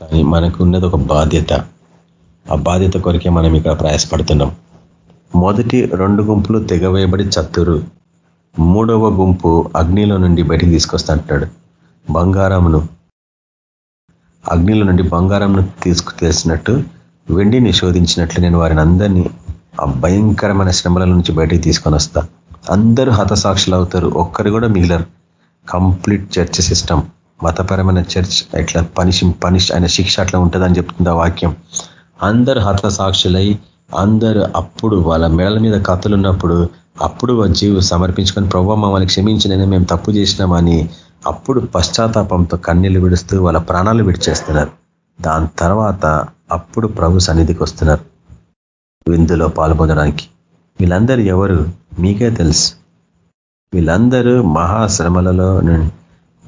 కానీ మనకు ఉన్నది ఒక బాధ్యత. ఆ బాధ్యత కొరికే మనం ఇక్కడ ప్రయాసపడుతున్నాం. మొదటి రెండు గుంపులు తెగవేయబడి చత్తురు మూడవ గుంపు అగ్నిలో నుండి బయటికి తీసుకొస్తా అంటాడు. బంగారంను అగ్నిలో నుండి బంగారంను తీసుకు తెలిసినట్టు వెండిని శోధించినట్లు నేను వారిని అందరినీ ఆ భయంకరమైన శ్రమల నుంచి బయటికి తీసుకొని వస్తా. అందరూ హతసాక్షులు అవుతారు ఒక్కరు కూడా మిగిలరు. Complete church system. మతపరమైన చర్చ్ ఇట్లా పనిషి పనిష్ ఆయన శిక్ష అట్లా ఉంటుందని చెప్తుంది ఆ వాక్యం. అందరు హతసాక్షులై అందరూ అప్పుడు వాళ్ళ మెడల మీద కథలు ఉన్నప్పుడు అప్పుడు జీవు సమర్పించుకొని ప్రభావ మమ్మల్ని క్షమించినైనా మేము తప్పు చేసినామని అప్పుడు పశ్చాత్తాపంతో కన్నీళ్ళు విడుస్తూ వాళ్ళ ప్రాణాలు విడిచేస్తున్నారు. దాని తర్వాత అప్పుడు ప్రభు సన్నిధికి వస్తున్నారు. విందులో పాల్పొందడానికి. వీళ్ళందరూ ఎవరు? మీకే తెలుసు. వీళ్ళందరూ మహాశ్రమలలో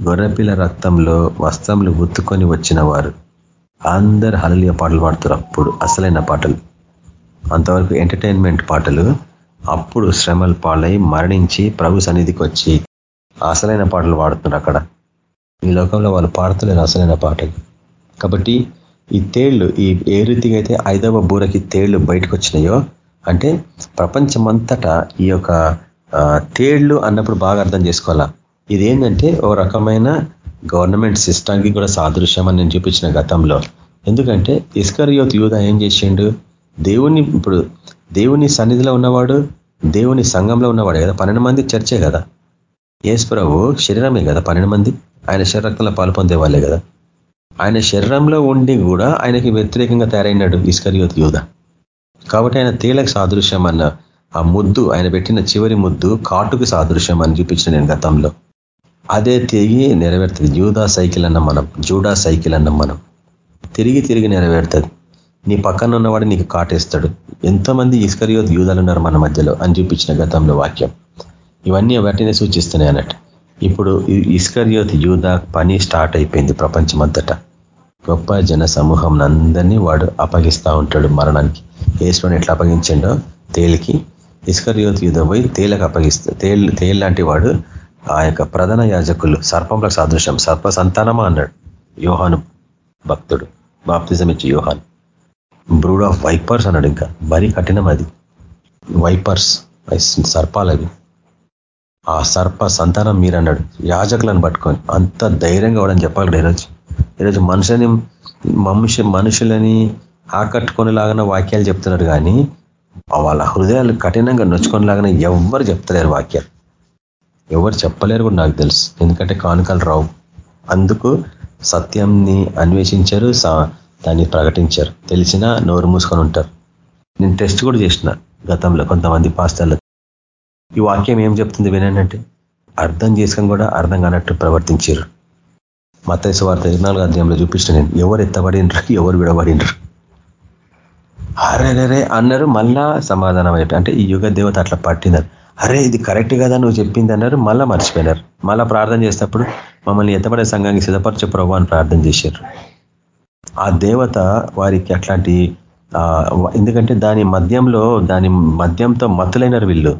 గొర్రెపిల్ల రక్తంలో వస్త్రములు ఉత్తుకొని వచ్చిన వారు అందరు హలలియ పాటలు పాడుతారు అప్పుడు అసలైన పాటలు. అంతవరకు ఎంటర్టైన్మెంట్ పాటలు. అప్పుడు శ్రమల పాలై మరణించి ప్రభు సన్నిధికి వచ్చి అసలైన పాటలు పాడుతున్నారు అక్కడ. ఈ లోకంలో వాళ్ళు పాడుతున్నారు అసలైన పాటలు. కాబట్టి ఈ తేళ్ళు ఈ ఏ రీతిగా అయితే ఐదవ బూరకి తేళ్ళు బయటకు వచ్చినాయో అంటే ప్రపంచమంతటా ఈ యొక్క తేళ్ళు అన్నప్పుడు బాగా అర్థం చేసుకోవాలా? ఇదేంటంటే ఓ రకమైన గవర్నమెంట్ సిస్టమ్కి కూడా సాదృశ్యం అని నేను చూపించిన గతంలో. ఎందుకంటే ఇస్కరియోత్ యూధ ఏం చేసిండు? దేవుని ఇప్పుడు దేవుని సన్నిధిలో ఉన్నవాడు దేవుని సంఘంలో ఉన్నవాడు కదా? పన్నెండు మంది చర్చే కదా? యేసుప్రభు శరీరమే కదా పన్నెండు మంది? ఆయన శరీరంలో పాలు పొందే వాళ్ళే కదా? ఆయన శరీరంలో ఉండి కూడా ఆయనకి వ్యతిరేకంగా తయారైనాడు ఇస్కరియోత్ యూధ కాబట్టి ఆయన తేలకు సాదృశ్యం అన్న ఆ ముద్దు ఆయన పెట్టిన చివరి ముద్దు కాటుకు సాదృశ్యం అని చూపించిన నేను గతంలో. అదే తిరిగి నెరవేరుతుంది. యూదా సైకిల్ అన్న మనం జూడా సైకిల్ అన్న మనం తిరిగి తిరిగి నెరవేరుతుంది. నీ పక్కన ఉన్నవాడు నీకు కాటేస్తాడు. ఎంతమంది ఇస్కరియో యూదాలు ఉన్నారు మన మధ్యలో అని చూపించిన గతంలో వాక్యం. ఇవన్నీ వాటినే సూచిస్తున్నాయి అన్నట్టు. ఇప్పుడు ఇస్కరియోత్ యూద పని స్టార్ట్ అయిపోయింది ప్రపంచమంతటా. గొప్ప జన సమూహం అందరినీ వాడు అప్పగిస్తూ ఉంటాడు మరణానికి. ఏసుని ఎట్లా అప్పగించిండో? తేలికి. ఇస్కరియోత్ యూద పోయి తేలకు అప్పగిస్తా తేలు తేలు లాంటి వాడు ఆ యొక్క ప్రధాన యాజకులు సర్పంలకు సాదృశ్యం సర్ప సంతానమా అన్నాడు. యోహాను భక్తుడు. బాప్తిజం ఇచ్చి యోహాన్. బ్రూడ్ ఆఫ్ వైపర్స్ అన్నాడు ఇంకా. మరీ కఠినం అది. వైపర్స్ సర్పాలు అవి. ఆ సర్ప సంతానం మీరు అన్నాడు. యాజకులను పట్టుకొని అంత ధైర్యంగా అవడం చెప్పాలి ఈరోజు? ఈరోజు మనుషులని మనుషు మనుషులని ఆకట్టుకునేలాగానే వాక్యాలు చెప్తున్నారు కానీ వాళ్ళ హృదయాలు కఠినంగా నొచ్చుకునేలాగానే ఎవ్వరు చెప్తలేరు వాక్యాలు. ఎవరు చెప్పలేరు కూడా నాకు తెలుసు. ఎందుకంటే కానుకలు రావు. అందుకు సత్యంని అన్వేషించారు దాన్ని ప్రకటించారు. తెలిసినా నోరు మూసుకొని ఉంటారు. నేను టెస్ట్ కూడా చేసిన గతంలో కొంతమంది పాస్తాల ఈ వాక్యం ఏం చెప్తుంది వినంటే అర్థం చేసుకొని కూడా అర్థం కానట్టు ప్రవర్తించారు మతైసు వార్త ఇరవై అధ్యాయంలో చూపించిన నేను ఎవరు ఎత్తబడినరు ఎవరు విడబడినరు. అరే అన్నారు మళ్ళా సమాధానం అయ్యట అంటే ఈ యుగ దేవత అట్లా పట్టినారు. అరే ఇది కరెక్ట్ కదా నువ్వు చెప్పింది అన్నారు. మళ్ళా మర్చిపోయినారు. మళ్ళా ప్రార్థన చేసినప్పుడు మమ్మల్ని ఎత్తబడే సంఘానికి సిద్ధపరచే ప్రభు అని ప్రార్థన చేశారు. ఆ దేవత వారికి అట్లాంటి ఎందుకంటే దాని మద్యంలో దాని మద్యంతో మత్తులైనారు వీళ్ళు.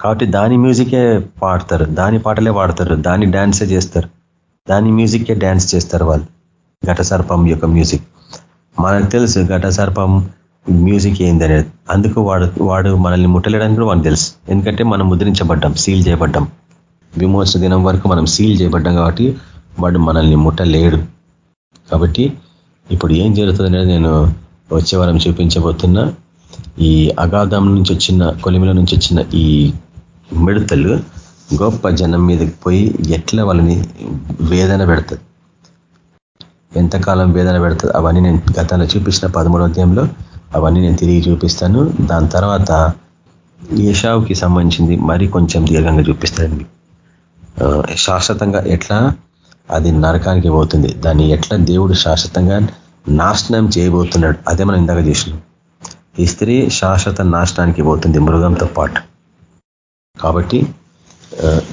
కాబట్టి దాని మ్యూజికే పాడతారు. దాని పాటలే పాడతారు. దాని డ్యాన్సే చేస్తారు. దాని మ్యూజిక్కే డ్యాన్స్ చేస్తారు వాళ్ళు. ఘటసర్పం యొక్క మ్యూజిక్. మనకు తెలుసు ఘటసర్పం మ్యూజిక్ ఏందనేది అందుకు వాడు వాడు మనల్ని ముట్టలేడానికి కూడా వాడికి తెలుసు. ఎందుకంటే మనం ముద్రించబడ్డాం సీల్ చేయబడ్డాం. విమోచన దినం వరకు మనం సీల్ చేయబడ్డాం కాబట్టి వాడు మనల్ని ముట్టలేడు. కాబట్టి ఇప్పుడు ఏం జరుగుతుంది అనేది నేను వచ్చే వారం చూపించబోతున్నా ఈ అగాధం నుంచి వచ్చిన కొలిమిల నుంచి వచ్చిన ఈ మిడతలు గొప్ప జనం మీదకి పోయి ఎట్లా వాళ్ళని వేదన పెడుతుంది ఎంతకాలం వేదన పెడుతుంది అవన్నీ నేను గతంలో చూపించిన పదమూడో అధ్యాయంలో అవన్నీ నేను తిరిగి చూపిస్తాను. దాని తర్వాత ఏషావుకి సంబంధించింది మరి కొంచెం దీర్ఘంగా చూపిస్తానండి. శాశ్వతంగా ఎట్లా? అది నరకానికి పోతుంది. దాన్ని ఎట్లా దేవుడు శాశ్వతంగా నాశనం చేయబోతున్నాడు? అదే మనం ఇందాక చేసినాం. ఈ స్త్రీ శాశ్వత నాశనానికి పోతుంది మృగంతో పాటు. కాబట్టి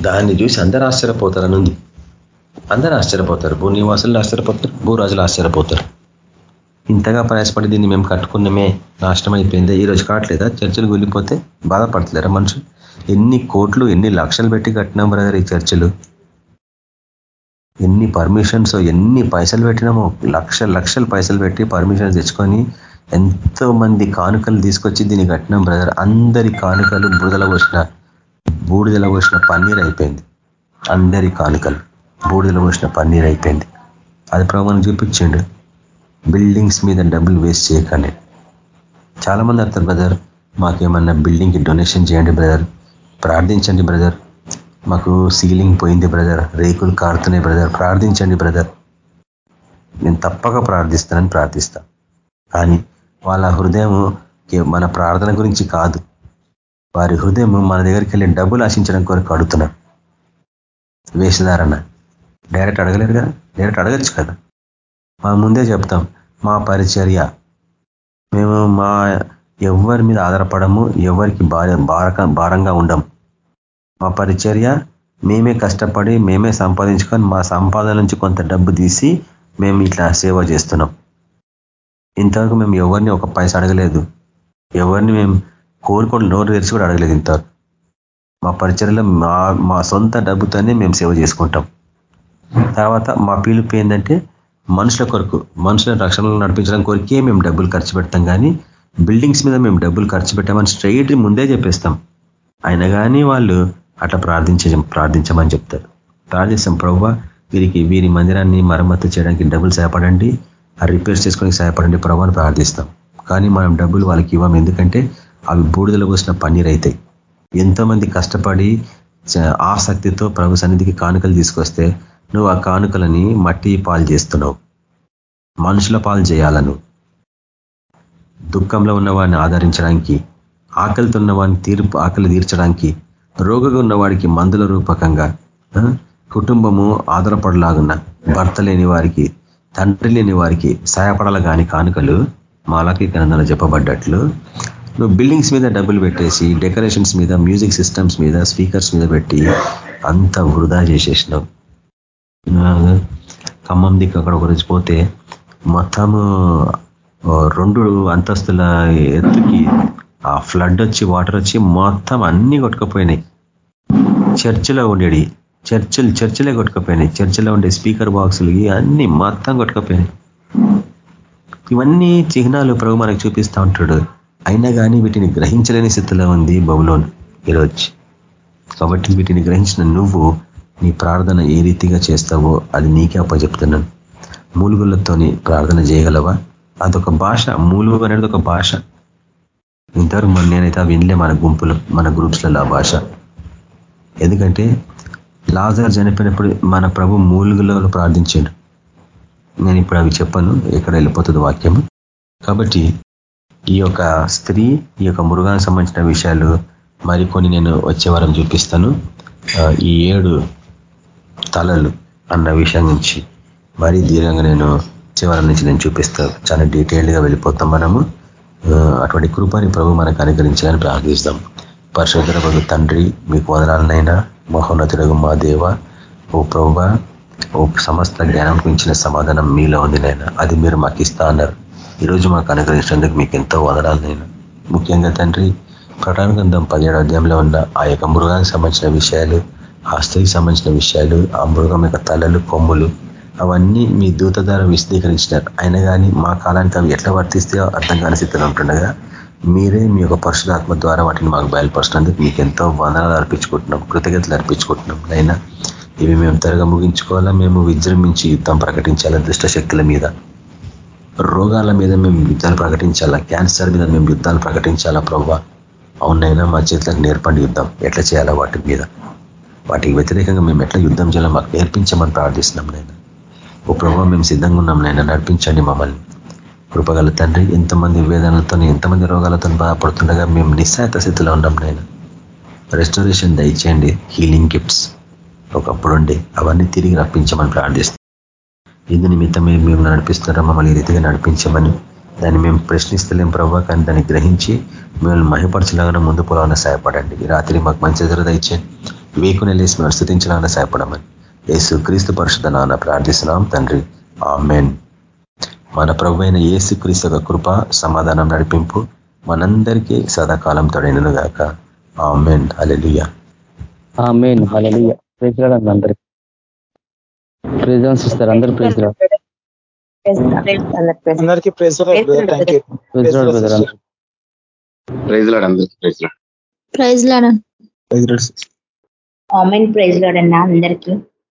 దాన్ని చూసి అందరూ ఆశ్చర్యపోతారని ఉంది. అందరూ ఆశ్చర్యపోతారు. భూనివాసులు ఆశ్చర్యపోతారు భూరాజులు ఆశ్చర్యపోతారు. ఇంతగా ప్రయాసపడి దీన్ని మేము కట్టుకున్నమే నాశనం అయిపోయింది ఈ రోజు కావట్లేదా? చర్చలు కూలిపోతే బాధపడతలేరా మనుషులు? ఎన్ని కోట్లు ఎన్ని లక్షలు పెట్టి కట్టినాం బ్రదర్ ఈ చర్చలు? ఎన్ని పర్మిషన్స్ ఎన్ని పైసలు పెట్టినామో? లక్ష లక్షలు పైసలు పెట్టి పర్మిషన్స్ తెచ్చుకొని ఎంతో మంది కానుకలు తీసుకొచ్చి దీన్ని కట్టినాం బ్రదర్. అందరి కానుకలు బురదల పోసిన బూడిదల పోసిన పన్నీర్ అయిపోయింది. అందరి కానుకలు బూడిదల పోసిన పన్నీర్ అయిపోయింది. అది ప్రభావం చూపించిండు. బిల్డింగ్స్ మీద డబ్బులు వేస్ట్ చేయకండి. చాలామంది అర్థం బ్రదర్ మాకేమన్నా బిల్డింగ్కి డొనేషన్ చేయండి బ్రదర్. ప్రార్థించండి బ్రదర్. మాకు సీలింగ్ పోయింది బ్రదర్. రేకులు కారుతున్నాయి బ్రదర్. ప్రార్థించండి బ్రదర్. నేను తప్పక ప్రార్థిస్తానని ప్రార్థిస్తా. కానీ వాళ్ళ హృదయం మన ప్రార్థన గురించి కాదు. వారి హృదయం మన దగ్గరికి వెళ్ళి డబ్బులు ఆశించడం కొరకు అడుగుతున్నారు వేషధారణ. డైరెక్ట్ అడగలేరు కదా డైరెక్ట్ అడగచ్చు కదా? మనం ముందే చెప్తాం మా పరిచర్య. మేము మా ఎవరి మీద ఆధారపడము ఎవరికి భారక భారంగా ఉండం. మా పరిచర్య మేమే కష్టపడి మేమే సంపాదించుకొని మా సంపాదన నుంచి కొంత డబ్బు తీసి మేము ఇట్లా సేవ చేస్తున్నాం. ఇంతవరకు మేము ఎవరిని ఒక పైస అడగలేదు. ఎవరిని మేము కోరుకోవడం నోరు తెరిచి కూడా అడగలేదు ఇంతవరకు. మా పరిచర్లో మా మా సొంత డబ్బుతోనే మేము సేవ చేసుకుంటాం. తర్వాత మా పిలుపు ఏంటంటే మనుషుల కొరకు మనుషుల రక్షణలు నడిపించడం కొరికే మేము డబ్బులు ఖర్చు పెడతాం కానీ బిల్డింగ్స్ మీద మేము డబ్బులు ఖర్చు పెట్టామని స్ట్రైట్ ముందే చెప్పేస్తాం. అయినా కానీ వాళ్ళు అట్లా ప్రార్థించ ప్రార్థించమని చెప్తారు. ప్రార్థిస్తాం ప్రవ్వ వీరికి వీరి మందిరాన్ని మరమ్మతు చేయడానికి డబ్బులు సహాయపడండి ఆ రిపేర్స్ చేసుకోవడానికి సహాయపడండి ప్రభాని ప్రార్థిస్తాం. కానీ మనం డబ్బులు వాళ్ళకి ఇవ్వం ఎందుకంటే అవి బూడిదలు పోసిన పన్నీరు అవుతాయి ఎంతోమంది కష్టపడి ఆసక్తితో ప్రభు సన్నిధికి కానుకలు తీసుకొస్తే నువ్వు ఆ కానుకలని మట్టి పాలు చేస్తున్నావు. మనుషుల పాలు చేయాలను. దుఃఖంలో ఉన్నవాడిని ఆదరించడానికి ఆకలితో ఉన్నవాడిని తీర్పు ఆకలి తీర్చడానికి రోగగా ఉన్నవాడికి మందుల రూపకంగా కుటుంబము ఆధారపడలాగున్న భర్త లేని వారికి తండ్రి లేని వారికి సహాయపడాల కాని కానుకలు మాలకి గ్రంథంలో చెప్పబడ్డట్లు. నువ్వు బిల్డింగ్స్ మీద డబ్బులు పెట్టేసి డెకరేషన్స్ మీద మ్యూజిక్ సిస్టమ్స్ మీద స్పీకర్స్ మీద పెట్టి అంత వృధా చేసేసినావు. ఖమ్మం దిక్కు అక్కడ ఒకరోజు పోతే మొత్తము రెండు అంతస్తుల ఎత్తుకి ఆ ఫ్లడ్ వచ్చి వాటర్ వచ్చి మొత్తం అన్ని కొట్టుకుపోయినాయి. చర్చిలో ఉండేవి. చర్చిలు చర్చిలే కొట్టుకుపోయినాయి. చర్చిలో ఉండే స్పీకర్ బాక్సులు అన్ని మొత్తం కొట్టుకుపోయినాయి. ఇవన్నీ చిహ్నాలు ప్రభు మనకు చూపిస్తూ ఉంటాడు. అయినా కానీ వీటిని గ్రహించలేని స్థితిలో ఉంది బబులోన్ ఈరోజు. కాబట్టి వీటిని గ్రహించిన నువ్వు నీ ప్రార్థన ఏ రీతిగా చేస్తావో అది నీకే అప్పచెప్తున్నాను. మూలుగులతోని ప్రార్థన చేయగలవా? అదొక భాష మూలుగు అనేది ఒక భాష. ఇంతవరకు మన నేనైతే వినలే మన గుంపులో మన గ్రూప్స్లలో ఆ భాష. ఎందుకంటే లాజర్ చనిపోయినప్పుడు మన ప్రభు మూలుగులో ప్రార్థించాడు. నేను ఇప్పుడు అవి చెప్పను ఎక్కడ వెళ్ళిపోతుంది వాక్యము. కాబట్టి ఈ యొక్క స్త్రీ ఈ యొక్క మృగానికి సంబంధించిన విషయాలు మరికొన్ని నేను వచ్చే వారం చూపిస్తాను. ఈ ఏడు తలలు అన్న విషయం నుంచి మరీ దీర్ఘంగా నేను చివరి నుంచి నేను చూపిస్తాను చాలా డీటెయిల్డ్గా వెళ్ళిపోతాం మనము. అటువంటి కృపని ప్రభు మనకు అనుగ్రహించాలని ప్రార్థిస్తాం. పరిశుద్ధ తండ్రి మీకు వదనాలనైనా మహోన్నతుడు మా దేవ ఓ ప్రభు ఓ సమస్త జ్ఞానం గురించిన సమాధానం మీలో ఉంది నైనా అది మీరు మాకు ఇస్తా అన్నారు. ఈరోజు మాకు అనుగ్రహించినందుకు మీకు ఎంతో వదనాలనైనా ముఖ్యంగా తండ్రి ప్రటాన గ్రంథం పదిహేడు అధ్యాయంలో ఉన్న ఆ యొక్క మృగానికి సంబంధించిన విషయాలు ఆ స్త్రీకి సంబంధించిన విషయాలు ఆ మృగం యొక్క తలలు కొమ్ములు అవన్నీ మీ దూత ద్వారా విశదీకరించినారు. అయినా కానీ మా కాలానికి అవి ఎట్లా వర్తిస్తే అర్థం కాని స్థితిలో ఉంటుండగా మీరే మీ యొక్క పరిశుధాత్మ ద్వారా వాటిని మాకు బయలుపరిచినందుకు మీకు ఎంతో వందనాలు అర్పించుకుంటున్నాం కృతజ్ఞతలు అర్పించుకుంటున్నాం. అయినా ఇవి మేము త్వరగా ముగించుకోవాలా? మేము విజృంభించి యుద్ధం ప్రకటించాలా? దుష్ట శక్తుల మీద రోగాల మీద మేము యుద్ధాలు ప్రకటించాలా? క్యాన్సర్ మీద మేము యుద్ధాలు ప్రకటించాలా? ప్రభావ అవునైనా మా చేతులకు నేర్పండి యుద్ధం. ఎట్లా చేయాలా వాటి మీద? వాటికి వ్యతిరేకంగా మేము ఎట్లా యుద్ధం చేయాలో మాకు నేర్పించమని ప్రార్థిస్తున్నాం నైనా ఓ ప్రభావ మేము సిద్ధంగా ఉన్నాం నైనా నడిపించండి మమ్మల్ని. కృపగల తండ్రి ఎంతమంది వేదనలతో ఎంతమంది రోగాలతో బాధపడుతుండగా మేము నిస్సాయత స్థితిలో ఉన్నాం నేను రెస్టరేషన్ దయచేయండి హీలింగ్ గిఫ్ట్స్ ఒకప్పుడుండి అవన్నీ తిరిగి రప్పించమని ప్రార్థిస్తాం ఇందు నిమిత్తమే మేము నడిపిస్తున్నారా మమ్మల్ని ఈ రీతిగా నడిపించమని. దాన్ని మేము ప్రశ్నిస్తలేం ప్రభావ కానీ దాన్ని గ్రహించి మిమ్మల్ని మహిపరచలాగానే ముందు పోలాగా సహాయపడండి. రాత్రి మాకు మంచి ఎదురు దయచేయండి వేకుని లేసి మేము స్థుతించలాగా సహాయపడమని యేసు క్రీస్తు పరిషత్ నాన్న ప్రార్థిస్తున్నాం తండ్రి. ఆమెన్. మన ప్రభు అయిన ఏసు క్రీస్తు యొక్క కృప సమాధానం నడిపింపు మనందరికీ సదాకాలం తొడైనను గాక. Amen. Alleluia amen. Alleluia praise రాడండి అందరికి. ప్రేజ్ సిస్టర్ అందరు ప్రేజ్ రా అందరికీ ప్రెస్ థ్యాంక్ యూ ప్రేజ్ రాడు బ్రదర్. అందరు ప్రైజ్ లాడ్ అందరికి. Praise Lord. Praise Lord. Comment praise లోడన్నా అన్న అందరికీ